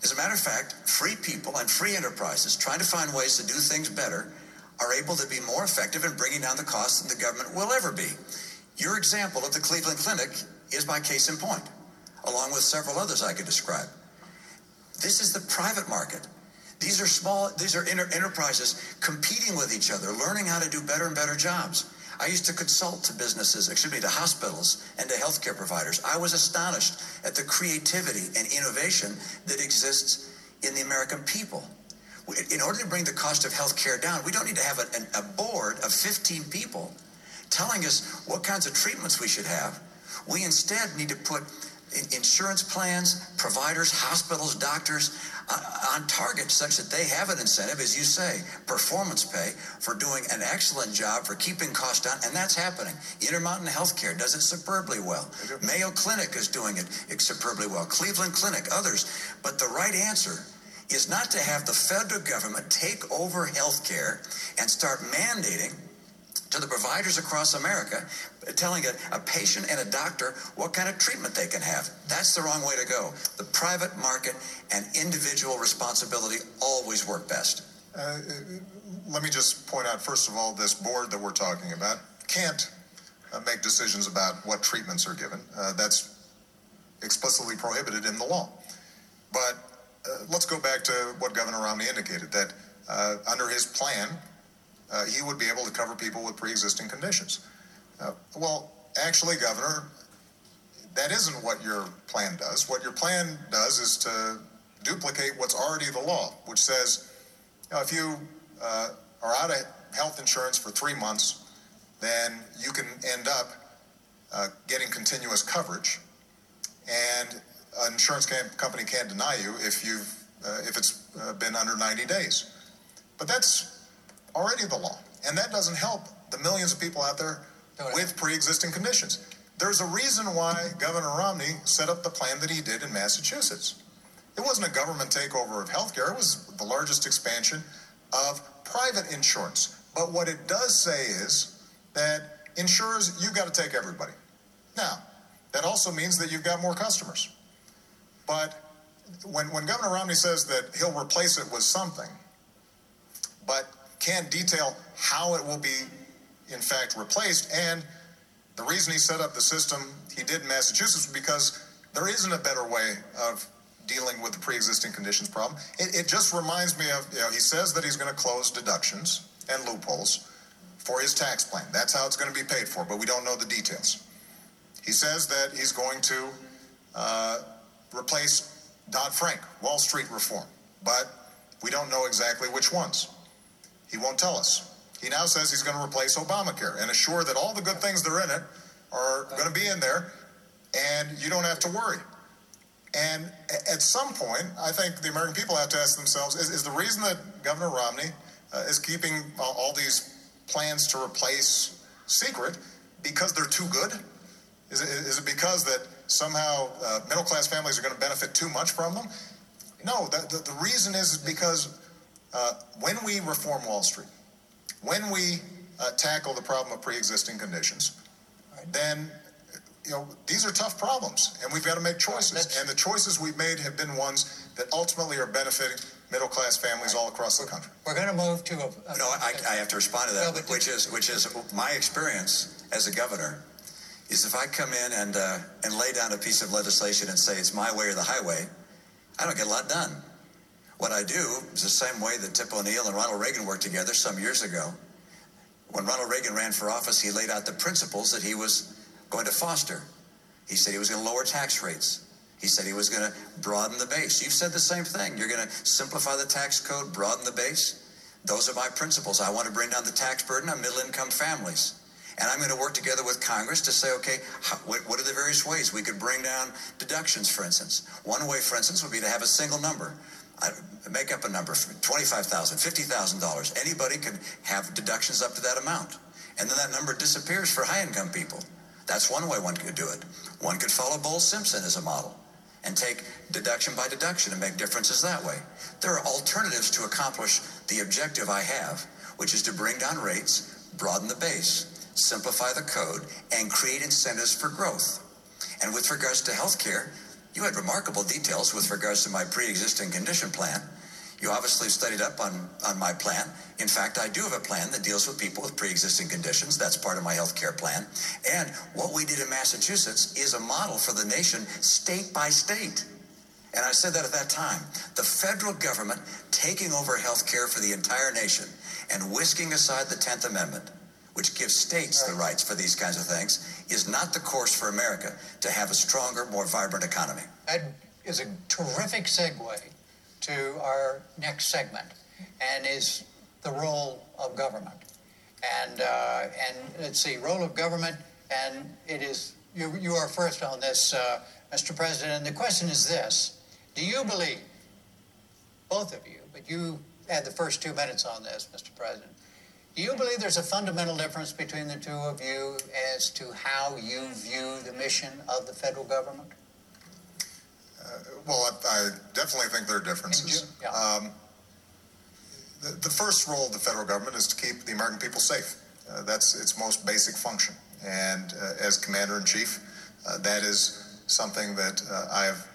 S3: As a matter of fact, free people and free enterprises trying to find ways to do things better are able to be more effective in bringing down the cost than the government will ever be. Your example of the Cleveland Clinic is my case in point, along with several others I could describe. This is the private market. These are small, these are inter- enterprises competing with each other, learning how to do better and better jobs. I used to consult to businesses, excuse me, to hospitals and to healthcare providers. I was astonished at the creativity and innovation that exists in the American people. In order to bring the cost of healthcare down, we don't need to have a, a board of 15 people telling us what kinds of treatments we should have. We instead need to put insurance plans, providers, hospitals, doctors uh, on target such that they have an incentive, as you say, performance pay for doing an excellent job for keeping costs down, and that's happening. Intermountain Healthcare does it superbly well. Mayo Clinic is doing it superbly well. Cleveland Clinic, others. But the right answer is not to have the federal government take over healthcare and start mandating to the providers across America, telling a, a, patient and a doctor what kind of treatment they can have. That's the wrong way to go. The private market and individual responsibility always work best. Uh,
S2: let me just point out, first of all, this board that we're talking about can't uh, make decisions about what treatments are given. Uh, that's explicitly prohibited in the law. But uh, let's go back to what Governor Romney indicated that uh, under his plan, uh, he would be able to cover people with pre-existing conditions. Uh, well, actually, Governor, that isn't what your plan does. What your plan does is to duplicate what's already the law, which says you know, if you uh, are out of health insurance for three months, then you can end up uh, getting continuous coverage, and an insurance company can't deny you if you've uh, if it's uh, been under 90 days. But that's already the law. And that doesn't help the millions of people out there with pre existing conditions. There's a reason why Governor Romney set up the plan that he did in Massachusetts. It wasn't a government takeover of healthcare, it was the largest expansion of private insurance. But what it does say is that insurers, you've got to take everybody. Now, that also means that you've got more customers. But when, when Governor Romney says that he'll replace it with something, but can't detail how it will be, in fact, replaced. And the reason he set up the system he did in Massachusetts was because there isn't a better way of dealing with the pre-existing conditions problem. It, it just reminds me of, you know, he says that he's going to close deductions and loopholes for his tax plan. That's how it's going to be paid for, but we don't know the details. He says that he's going to uh, replace Dodd Frank, Wall Street reform, but we don't know exactly which ones. He won't tell us. He now says he's going to replace Obamacare and assure that all the good things that are in it are going to be in there and you don't have to worry. And at some point, I think the American people have to ask themselves is, is the reason that Governor Romney uh, is keeping all these plans to replace secret because they're too good? Is it, is it because that somehow uh, middle class families are going to benefit too much from them? No, the, the, the reason is because uh, when we reform Wall Street, when we uh, tackle the problem of pre-existing conditions, then you know these are tough problems, and we've got to make choices. and the choices we've made have been ones that ultimately are benefiting middle-class families all across the country.
S1: We're going to move to a.
S3: a no, I, I, have to respond to that, which is which is my experience as a governor. Is if I come in and uh, and lay down a piece of legislation and say it's my way or the highway, I don't get a lot done. What I do is the same way that Tip O'Neill and Ronald Reagan worked together some years ago. When Ronald Reagan ran for office, he laid out the principles that he was going to foster. He said he was going to lower tax rates. He said he was going to broaden the base. You've said the same thing. You're going to simplify the tax code, broaden the base. Those are my principles. I want to bring down the tax burden on middle income families. And I'm going to work together with Congress to say, okay, what, are the various ways we could bring down deductions, for instance? One way, for instance, would be to have a single number. I make up a number, $25,000, $50,000. Anybody can have deductions up to that amount. And then that number disappears for high income people. That's one way one could do it. One could follow Bowles Simpson as a model and take deduction by deduction and make differences that way. There are alternatives to accomplish the objective I have, which is to bring down rates, broaden the base, simplify the code, and create incentives for growth. And with regards to healthcare, you had remarkable details with regards to my pre-existing condition plan. You obviously studied up on, on my plan. In fact, I do have a plan that deals with people with pre-existing conditions. That's part of my health care plan. And what we did in Massachusetts is a model for the nation state by state. And I said that at that time. The federal government taking over health care for the entire nation and whisking aside the 10th Amendment which gives states the rights for these kinds of things, is not the course for America to have a stronger, more vibrant economy.
S1: That is a terrific segue to our next segment, and is the role of government. And uh, and let's see, role of government, and it is you, you are first on this, uh, Mr. President. And the question is this Do you believe, both of you, but you had the first two minutes on this, Mr. President, do you believe there's a fundamental difference between the two of you as to how you view the mission of the federal government?
S2: Uh, well, I, I, definitely think there are differences.
S1: Yeah. Um,
S2: the, the, first role of the federal government is to keep the American people safe. Uh, that's its most basic function. And uh, as commander in chief, uh, that is something that uh, I have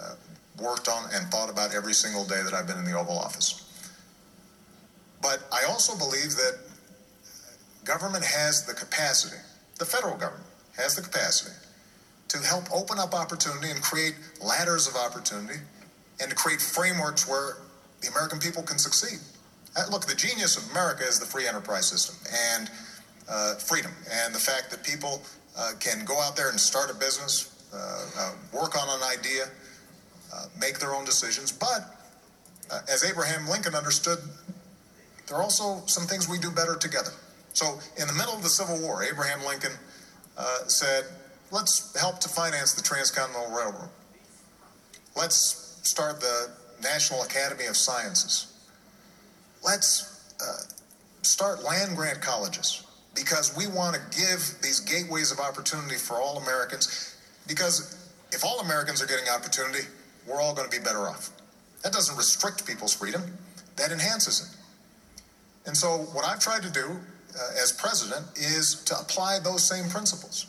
S2: uh, worked on and thought about every single day that I've been in the Oval Office. But I also believe that government has the capacity, the federal government has the capacity to help open up opportunity and create ladders of opportunity and to create frameworks where the American people can succeed. Uh, look, the genius of America is the free enterprise system and uh, freedom, and the fact that people uh, can go out there and start a business, uh, uh, work on an idea, uh, make their own decisions. But as Abraham Lincoln understood, there are also some things we do better together. So, in the middle of the Civil War, Abraham Lincoln said, Let's help to finance the Transcontinental Railroad. Let's start the National Academy of Sciences. Let's uh, start land grant colleges because we want to give these gateways of opportunity for all Americans. Because if all Americans are getting opportunity, we're all going to be better off. That doesn't restrict people's freedom, that enhances it. And so, what I've tried to do uh, as president is to apply those same principles.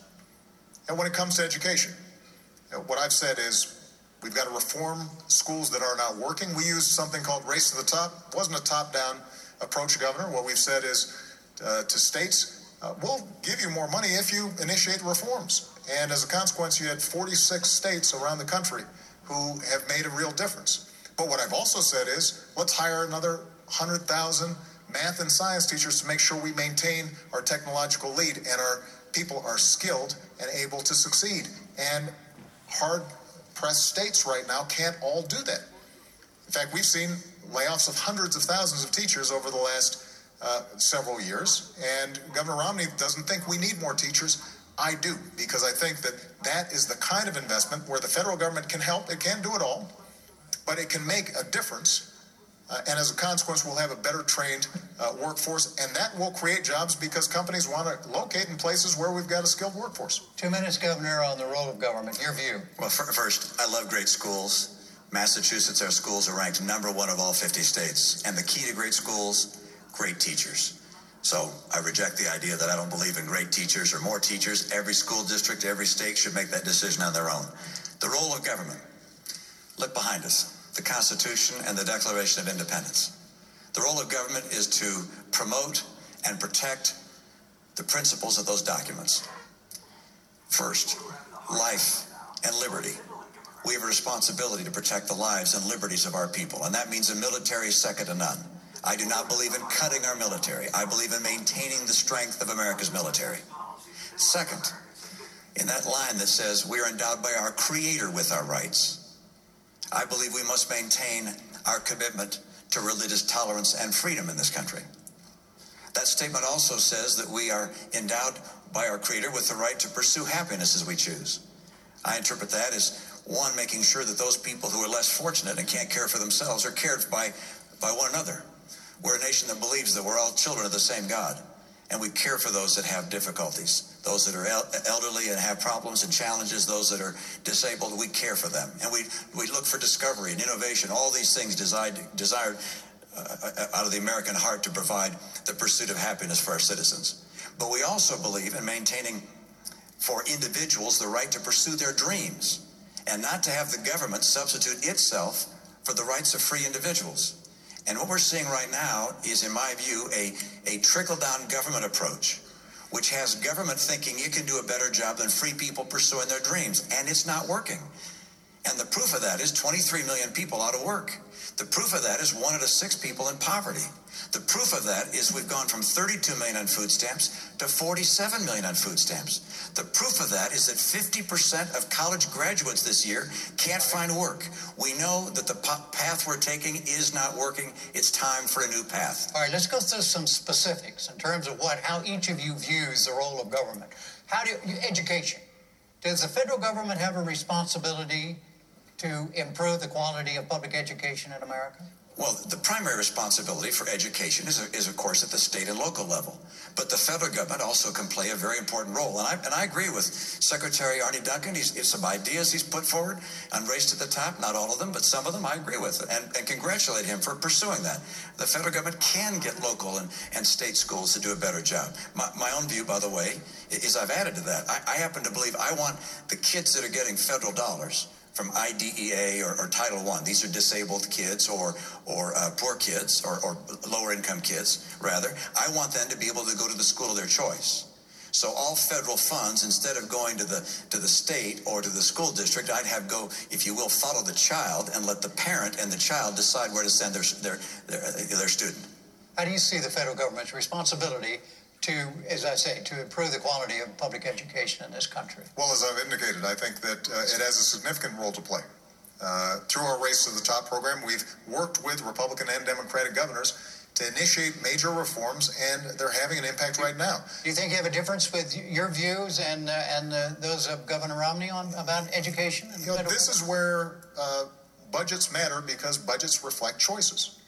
S2: And when it comes to education, you know, what I've said is We've got to reform schools that are not working. We used something called race to the top. It wasn't a top-down approach, Governor. What we've said is uh, to states, uh, we'll give you more money if you initiate reforms. And as a consequence, you had 46 states around the country who have made a real difference. But what I've also said is, let's hire another 100,000 math and science teachers to make sure we maintain our technological lead and our people are skilled and able to succeed. And hard pressed states right now can't all do that. In fact, we've seen layoffs of hundreds of thousands of teachers over the last uh, several years, and Governor Romney doesn't think we need more teachers. I do, because I think that that is the kind of investment where the federal government can help. It can't do it all, but it can make a difference uh, and as a consequence, we'll have a better trained uh, workforce, and that will create jobs because companies want to locate in places where we've got a skilled workforce.
S1: Two minutes, Governor, on the role of government. Your view.
S3: Well, first, I love great schools. Massachusetts, our schools are ranked number one of all 50 states. And the key to great schools, great teachers. So I reject the idea that I don't believe in great teachers or more teachers. Every school district, every state should make that decision on their own. The role of government. Look behind us the Constitution, and the Declaration of Independence. The role of government is to promote and protect the principles of those documents. First, life and liberty. We have a responsibility to protect the lives and liberties of our people, and that means a military second to none. I do not believe in cutting our military. I believe in maintaining the strength of America's military. Second, in that line that says we are endowed by our Creator with our rights, I believe we must maintain our commitment to religious tolerance and freedom in this country. That statement also says that we are endowed by our Creator with the right to pursue happiness as we choose. I interpret that as one, making sure that those people who are less fortunate and can't care for themselves are cared by, by one another. We're a nation that believes that we're all children of the same God and we care for those that have difficulties, those that are el- elderly and have problems and challenges, those that are disabled. We care for them, and we we look for discovery and innovation. All these things desired desired uh, out of the American heart to provide the pursuit of happiness for our citizens. But we also believe in maintaining for individuals the right to pursue their dreams and not to have the government substitute itself for the rights of free individuals. And what we're seeing right now is, in my view, a, a trickle down government approach, which has government thinking it can do a better job than free people pursuing their dreams. And it's not working. And the proof of that is 23 million people out of work. The proof of that is one out of six people in poverty. The proof of that is we've gone from 32 million on food stamps to 47 million on food stamps. The proof of that is that 50% of college graduates this year can't find work. We know that the path we're taking is not working. It's time for a new path.
S1: All right, let's go through some specifics in terms of what how each of you views the role of government. How do you, education? Does the federal government have a responsibility to improve the quality of public education in America?
S3: Well, the primary responsibility for education is, is, of course, at the state and local level. But the federal government also can play a very important role. And I, and I agree with Secretary Arne Duncan. He's, he's some ideas he's put forward on Race to the Top. Not all of them, but some of them I agree with. And, and congratulate him for pursuing that. The federal government can get local and, and state schools to do a better job. My, my own view, by the way, is I've added to that. I, I happen to believe I want the kids that are getting federal dollars from IDEA or, or, Title One. These are disabled kids or or uh, poor kids or, or lower income kids, rather. I want them to be able to go to the school of their choice. So all federal funds, instead of going to the to the state or to the school district, I'd have go, if you will, follow the child and let the parent and the child decide where to send their their their, their student.
S1: How do you see the federal government's responsibility to, as I say, to improve the quality of public education in this country?
S2: Well, as I've indicated, I think that uh, it has a significant role to play. Uh, through our Race to the Top program, we've worked with Republican and Democratic governors to initiate major reforms, and they're having an impact right now.
S1: Do you think you have a difference with your views and uh, and uh, those of Governor Romney on about education?
S2: You know, this is where uh, budgets matter because budgets reflect choices.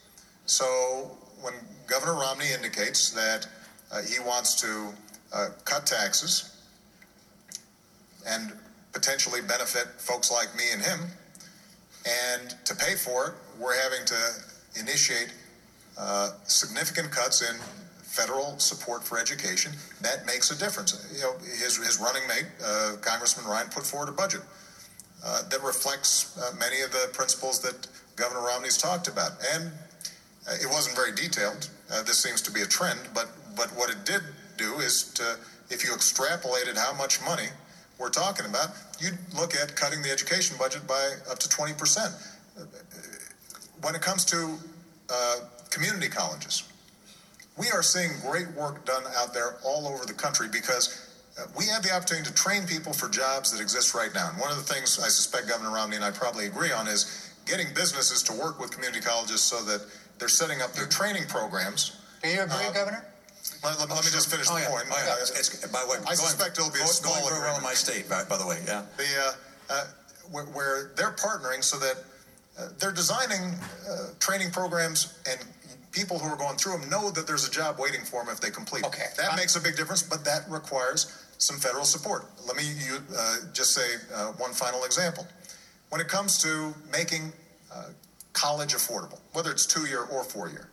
S2: So when Governor Romney indicates that he wants to uh, cut taxes and potentially benefit folks like me and him. And to pay for it, we're having to initiate uh, significant cuts in federal support for education. That makes a difference. You know, his, his running mate, uh, Congressman Ryan, put forward a budget uh, that reflects uh, many of the principles that Governor Romney's talked about. And it wasn't very detailed. this seems to be a trend, but but what it did do is to, if you extrapolated how much money we're talking about, you'd look at cutting the education budget by up to 20%. When it comes to uh, community colleges, we are seeing great work done out there all over the country because uh, we have the opportunity to train people for jobs that exist right now. And one of the things I suspect Governor Romney and I probably agree on is getting businesses to work with community colleges so that they're setting up their training programs.
S1: Do you agree, uh, Governor?
S2: Let, let, let me just finish
S3: oh,
S2: the
S3: yeah.
S2: point.
S3: Oh, yeah. it's, it's, by the way,
S2: I suspect it'll be a small
S3: going very well in my state, by, by the way. Yeah.
S2: The uh, uh, where, where, they're partnering so that uh, they're designing uh, training programs and people who are going through them know that there's a job waiting for them if they complete.
S1: Okay.
S2: That makes a big difference, but that requires some federal support. Let me you, uh, just say uh, one final example. When it comes to making college affordable, whether it's two year or four year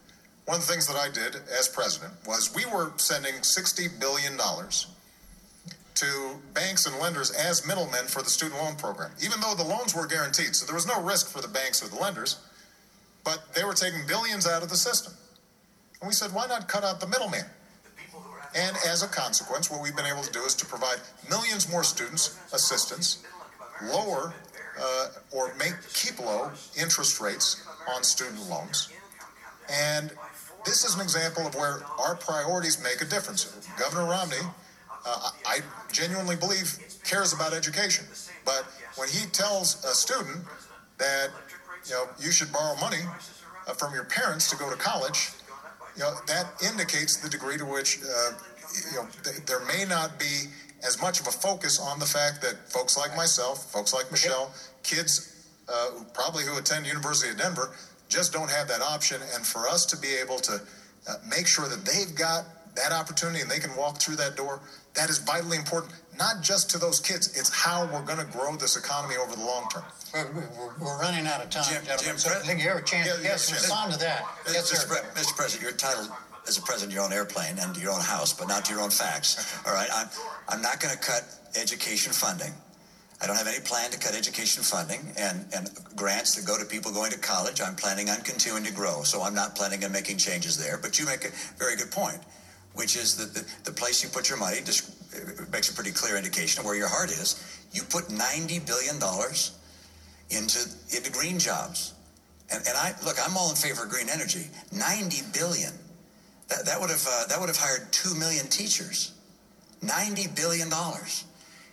S2: one of the things that I did as president was we were sending $60 billion to banks and lenders as middlemen for the student loan program, even though the loans were guaranteed. So there was no risk for the banks or the lenders, but they were taking billions out of the system. And we said, why not cut out the middleman? And as a consequence, what we've been able to do is to provide millions more students assistance, lower uh, or make keep low interest rates on student loans, and this is an example of where our priorities make a difference. Governor Romney, uh, I genuinely believe, cares about education. But when he tells a student that you know you should borrow money uh, from your parents to go to college, you know that indicates the degree to which uh, you know th- there may not be as much of a focus on the fact that folks like myself, folks like Michelle, kids uh, probably who attend University of Denver just don't have that option. And for us to be able to uh, make sure that they've got that opportunity and they can walk through that door, that is vitally important, not just to those kids. It's how we're going to grow this economy over the long term.
S1: We're, we're, we're running out of time,
S3: Jim,
S1: gentlemen.
S3: Jim,
S1: so I think you have a chance.
S2: Yeah,
S1: yes,
S2: yes,
S1: respond to that. Yes, sir.
S3: Mr. Mr. President, you're entitled as a president of your own airplane and your own house, but not to your own facts. All right, I'm I'm not going to cut education funding. I don't have any plan to cut education funding and, and grants that go to people going to college. I'm planning on continuing to grow, so I'm not planning on making changes there. But you make a very good point, which is that the, the place you put your money just makes a pretty clear indication of where your heart is. You put $90 billion into, into green jobs. And, and I look, I'm all in favor of green energy. 90 billion. That, that would have uh, that would have hired two million teachers. 90 billion dollars.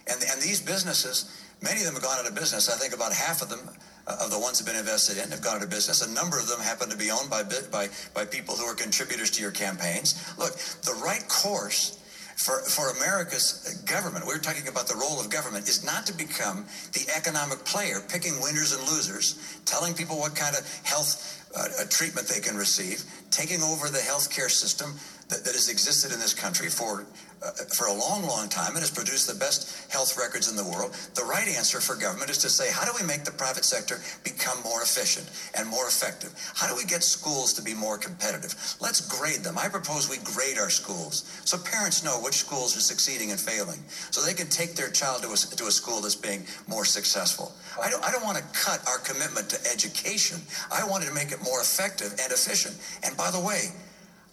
S3: And, and these businesses, many of them have gone out of business. I think about half of them, uh, of the ones that have been invested in, have gone out of business. A number of them happen to be owned by, by, by people who are contributors to your campaigns. Look, the right course for, for America's government, we're talking about the role of government, is not to become the economic player, picking winners and losers, telling people what kind of health uh, treatment they can receive, taking over the health care system that, that has existed in this country for uh, for a long, long time and has produced the best health records in the world. The right answer for government is to say, how do we make the private sector become more efficient and more effective? How do we get schools to be more competitive? Let's grade them. I propose we grade our schools so parents know which schools are succeeding and failing, so they can take their child to a, to a school that's being more successful. I don't, I don't want to cut our commitment to education. I wanted to make it more effective and efficient. And by the way,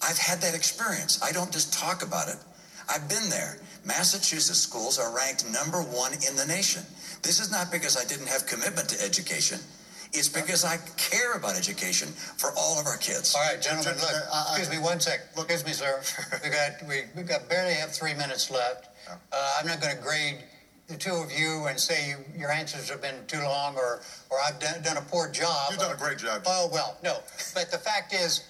S3: I've had that experience. I don't just talk about it. I've been there. Massachusetts schools are ranked number one in the nation. This is not because I didn't have commitment to education. It's because I care about education for all of our kids.
S1: All right, gentlemen, look, excuse me one sec. Excuse me, sir. We got we we got barely have three minutes left. Uh, I'm not going to grade the two of you and say you, your answers have been too long or or I've done, done a poor job.
S2: You've done a great job.
S1: Oh well, no. But the fact is,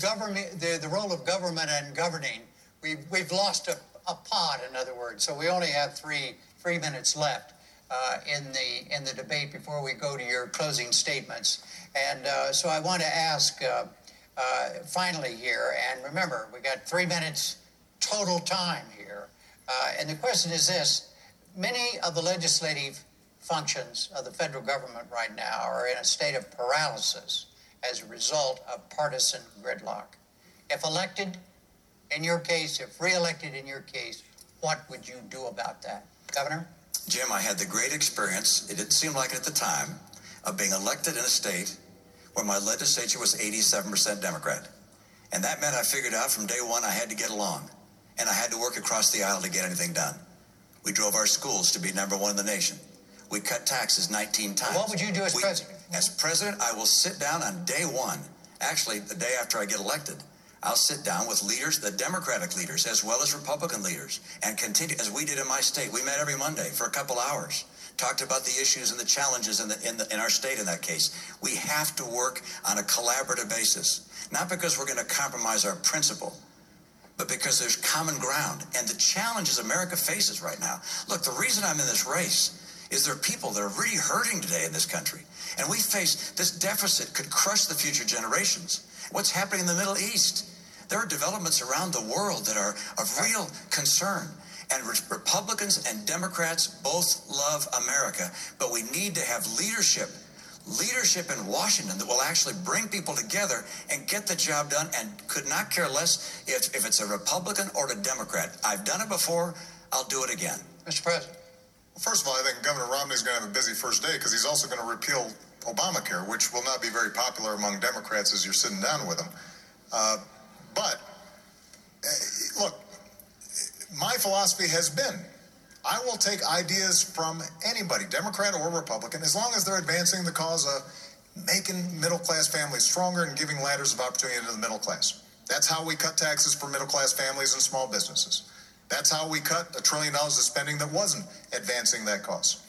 S1: government the the role of government and governing we've, we've lost a, a pod, in other words. So we only have three, three minutes left uh, in, the, in the debate before we go to your closing statements. And uh, so I want to ask uh, uh finally here, and remember, we got three minutes total time here. Uh, and the question is this many of the legislative functions of the federal government right now are in a state of paralysis as a result of partisan gridlock. If elected, in your case, if reelected in your case, what would you do about that? Governor?
S3: Jim, I had the great experience, it didn't seem like it at the time, of being elected in a state where my legislature was 87% Democrat. And that meant I figured out from day one I had to get along. And I had to work across the aisle to get anything done. We drove our schools to be number one in the nation. We cut taxes 19 times.
S1: What would you do as we, president?
S3: As president, I will sit down on day one, actually, the day after I get elected, I'll sit down with leaders, the Democratic leaders, as well as Republican leaders, and continue, as we did in my state. We met every Monday for a couple hours, talked about the issues and the challenges in, the, in, the, in our state in that case. We have to work on a collaborative basis, not because we're going to compromise our principle, but because there's common ground and the challenges America faces right now. Look, the reason I'm in this race is there are people that are really hurting today in this country. And we face this deficit could crush the future generations. What's happening in the Middle East? There are developments around the world that are of real concern. And Republicans and Democrats both love America, but we need to have leadership, leadership in Washington that will actually bring people together and get the job done and could not care less if, if it's a Republican or a Democrat. I've done it before, I'll do it again.
S1: Mr. President.
S2: Well, first of all, I think Governor Romney's going to have a busy first day because he's also going to repeal Obamacare, which will not be very popular among Democrats as you're sitting down with them. Uh, but uh, look, my philosophy has been I will take ideas from anybody, Democrat or Republican, as long as they're advancing the cause of making middle class families stronger and giving ladders of opportunity to the middle class. That's how we cut taxes for middle class families and small businesses. That's how we cut a trillion dollars of spending that wasn't advancing that cause.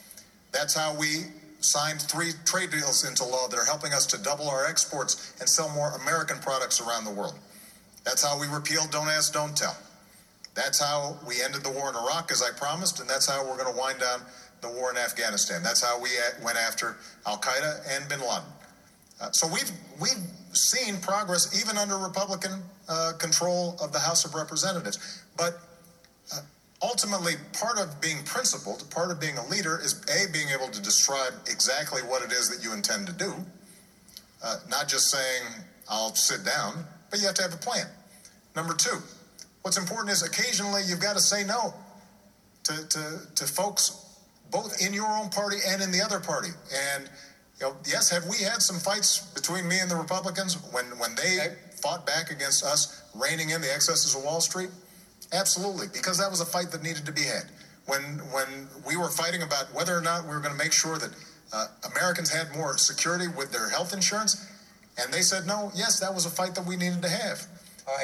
S2: That's how we signed three trade deals into law that are helping us to double our exports and sell more American products around the world. That's how we repealed Don't Ask, Don't Tell. That's how we ended the war in Iraq, as I promised, and that's how we're going to wind down the war in Afghanistan. That's how we went after Al Qaeda and bin Laden. Uh, so we've we've seen progress even under Republican uh, control of the House of Representatives. But uh, ultimately, part of being principled, part of being a leader, is a being able to describe exactly what it is that you intend to do, uh, not just saying I'll sit down but you have to have a plan. Number two, what's important is occasionally you've got to say no to, to, to folks both in your own party and in the other party. And you know, yes, have we had some fights between me and the Republicans when when they fought back against us reining in the excesses of Wall Street? Absolutely, because that was a fight that needed to be had. When when we were fighting about whether or not we were going to make sure that uh, Americans had more security with their health insurance, and they said, no, yes, that was a fight that we needed to have.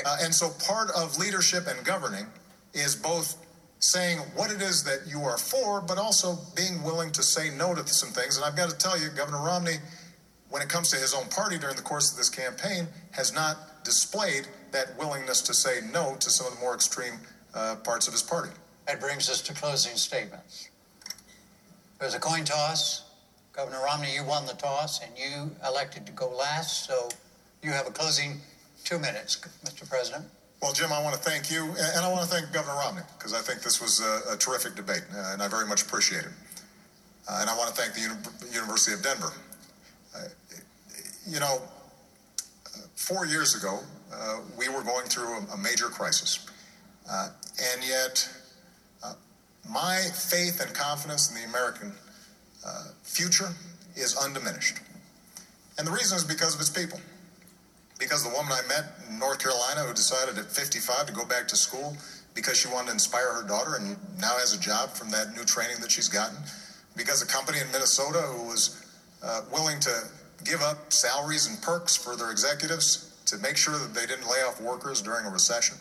S2: Uh, and so part of leadership and governing is both saying what it is that you are for, but also being willing to say no to some things. And I've got to tell you, Governor Romney, when it comes to his own party during the course of this campaign, has not displayed that willingness to say no to some of the more extreme uh, parts of his party.
S1: That brings us to closing statements. There's a coin toss. Governor Romney, you won the toss and you elected to go last, so you have a closing two minutes, Mr. President.
S2: Well, Jim, I want to thank you, and I want to thank Governor Romney because I think this was a, a terrific debate, uh, and I very much appreciate it. Uh, and I want to thank the Uni- University of Denver. Uh, you know, uh, four years ago, uh, we were going through a, a major crisis, uh, and yet my faith and confidence in the American uh, future is undiminished. And the reason is because of its people. Because the woman I met in North Carolina who decided at 55 to go back to school because she wanted to inspire her daughter and now has a job from that new training that she's gotten. Because a company in Minnesota who was uh, willing to give up salaries and perks for their executives to make sure that they didn't lay off workers during a recession.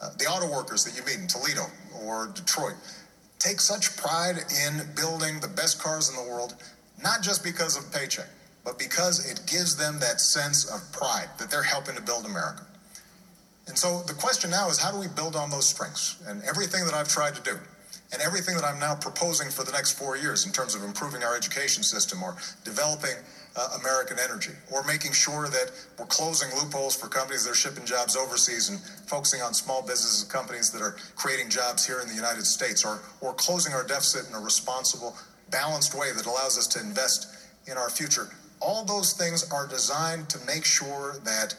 S2: Uh, the auto workers that you meet in Toledo or Detroit take such pride in building the best cars in the world, not just because of paycheck, but because it gives them that sense of pride that they're helping to build America. And so the question now is how do we build on those strengths? And everything that I've tried to do, and everything that I'm now proposing for the next four years in terms of improving our education system or developing uh, American energy or making sure that we're closing loopholes for companies that are shipping jobs overseas and focusing on small businesses and companies that are creating jobs here in the United States or, or closing our deficit in a responsible, balanced way that allows us to invest in our future. All those things are designed to make sure that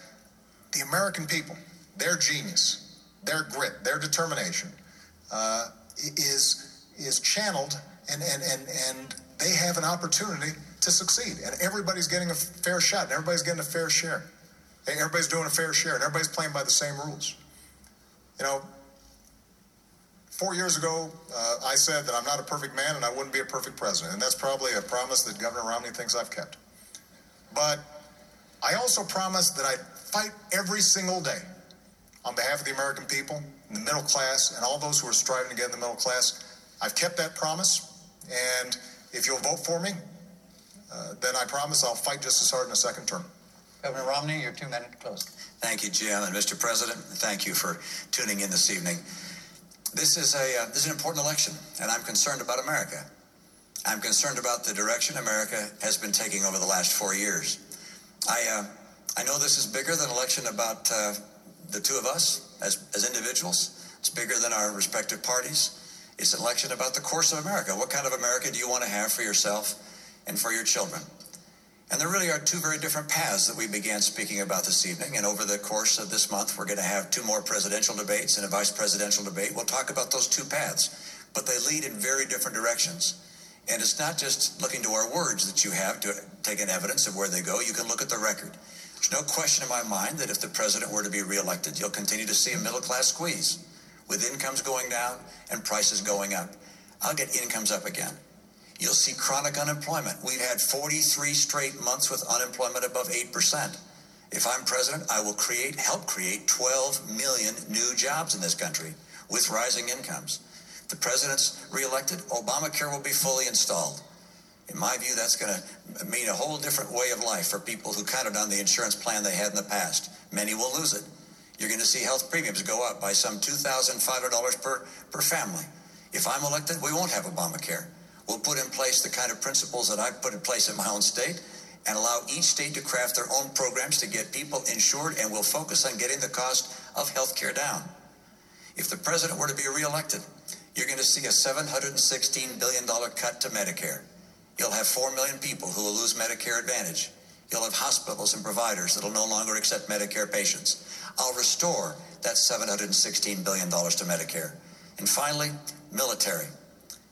S2: the American people, their genius, their grit, their determination, uh, is is channeled and, and, and, and they have an opportunity to succeed. And everybody's getting a fair shot, and everybody's getting a fair share. And everybody's doing a fair share, and everybody's playing by the same rules. You know, four years ago, uh, I said that I'm not a perfect man and I wouldn't be a perfect president. And that's probably a promise that Governor Romney thinks I've kept. But I also promised that I'd fight every single day on behalf of the American people, the middle class, and all those who are striving to get in the middle class. I've kept that promise, and if you'll vote for me, uh, then I promise I'll fight just as hard in a second term.
S1: Governor Romney, your two minute closing.
S3: Thank you, Jim, and Mr. President. Thank you for tuning in this evening. This is a uh, this is an important election, and I'm concerned about America. I'm concerned about the direction America has been taking over the last four years. I uh, I know this is bigger than election about uh, the two of us as as individuals. It's bigger than our respective parties. It's an election about the course of America. What kind of America do you want to have for yourself and for your children? And there really are two very different paths that we began speaking about this evening. And over the course of this month, we're going to have two more presidential debates and a vice presidential debate. We'll talk about those two paths, but they lead in very different directions. And it's not just looking to our words that you have to take an evidence of where they go. You can look at the record. There's no question in my mind that if the president were to be reelected, you'll continue to see a middle class squeeze with incomes going down and prices going up. I'll get incomes up again. You'll see chronic unemployment. We've had 43 straight months with unemployment above 8%. If I'm president, I will create, help create 12 million new jobs in this country with rising incomes. The president's reelected, Obamacare will be fully installed. In my view, that's going to mean a whole different way of life for people who counted on the insurance plan they had in the past. Many will lose it. You're going to see health premiums go up by some $2,500 per, per family. If I'm elected, we won't have Obamacare. We'll put in place the kind of principles that I've put in place in my own state and allow each state to craft their own programs to get people insured, and we'll focus on getting the cost of health care down. If the president were to be reelected, you're going to see a $716 billion cut to Medicare. You'll have 4 million people who will lose Medicare Advantage. You'll have hospitals and providers that will no longer accept Medicare patients. I'll restore that $716 billion to Medicare. And finally, military.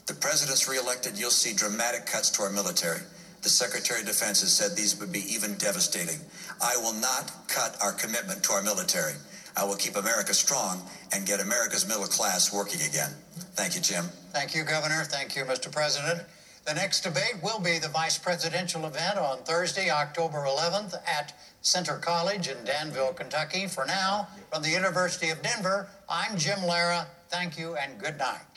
S3: The president's reelected, you'll see dramatic cuts to our military. The Secretary of Defense has said these would be even devastating. I will not cut our commitment to our military. I will keep America strong and get America's middle class working again. Thank you, Jim.
S1: Thank you, Governor. Thank you, Mr. President. The next debate will be the vice presidential event on Thursday, October 11th at Centre College in Danville, Kentucky. For now, from the University of Denver, I'm Jim Lehrer. Thank you and good night.